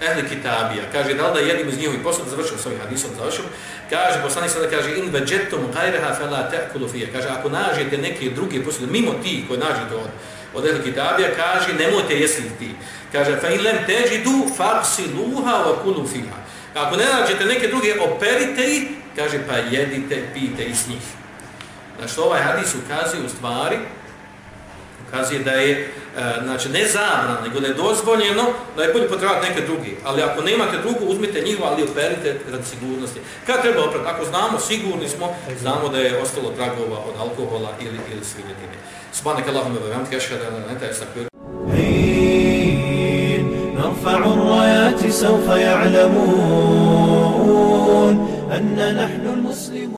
ehli kitabija, kaže, da li da jednim iz njihovih poslova, završimo s ovim hadisom, završimo, kaže, poslanik sada kaže, in veđetom gajreha fela te'kulu fije, kaže, ako nađete neke druge poslove, mimo ti koji nađete od, od ehli kitabija, kaže, nemojte jesti ti. Kaže, fa in lem teđidu, faksiluha wa kulu fiha. Ako ne nađete neke druge, operite ih, kaže pa jedite, pijte iz njih. Znači ovaj hadis ukazuje u stvari, ukazuje da je e, znači, ne zabrano, nego da je dozvoljeno da je bolje potrebati neke druge. Ali ako nemate drugu, uzmite njih, ali operite radi sigurnosti. Kad treba oprati? Ako znamo, sigurni smo, znamo da je ostalo tragova od alkohola ili, ili svinjetine. Subhanak Allahumma wa bihamdika ashhadu an la ilaha illa anta astaghfiruka نرفع الرايات سوف يعلمون أن نحن المسلمون.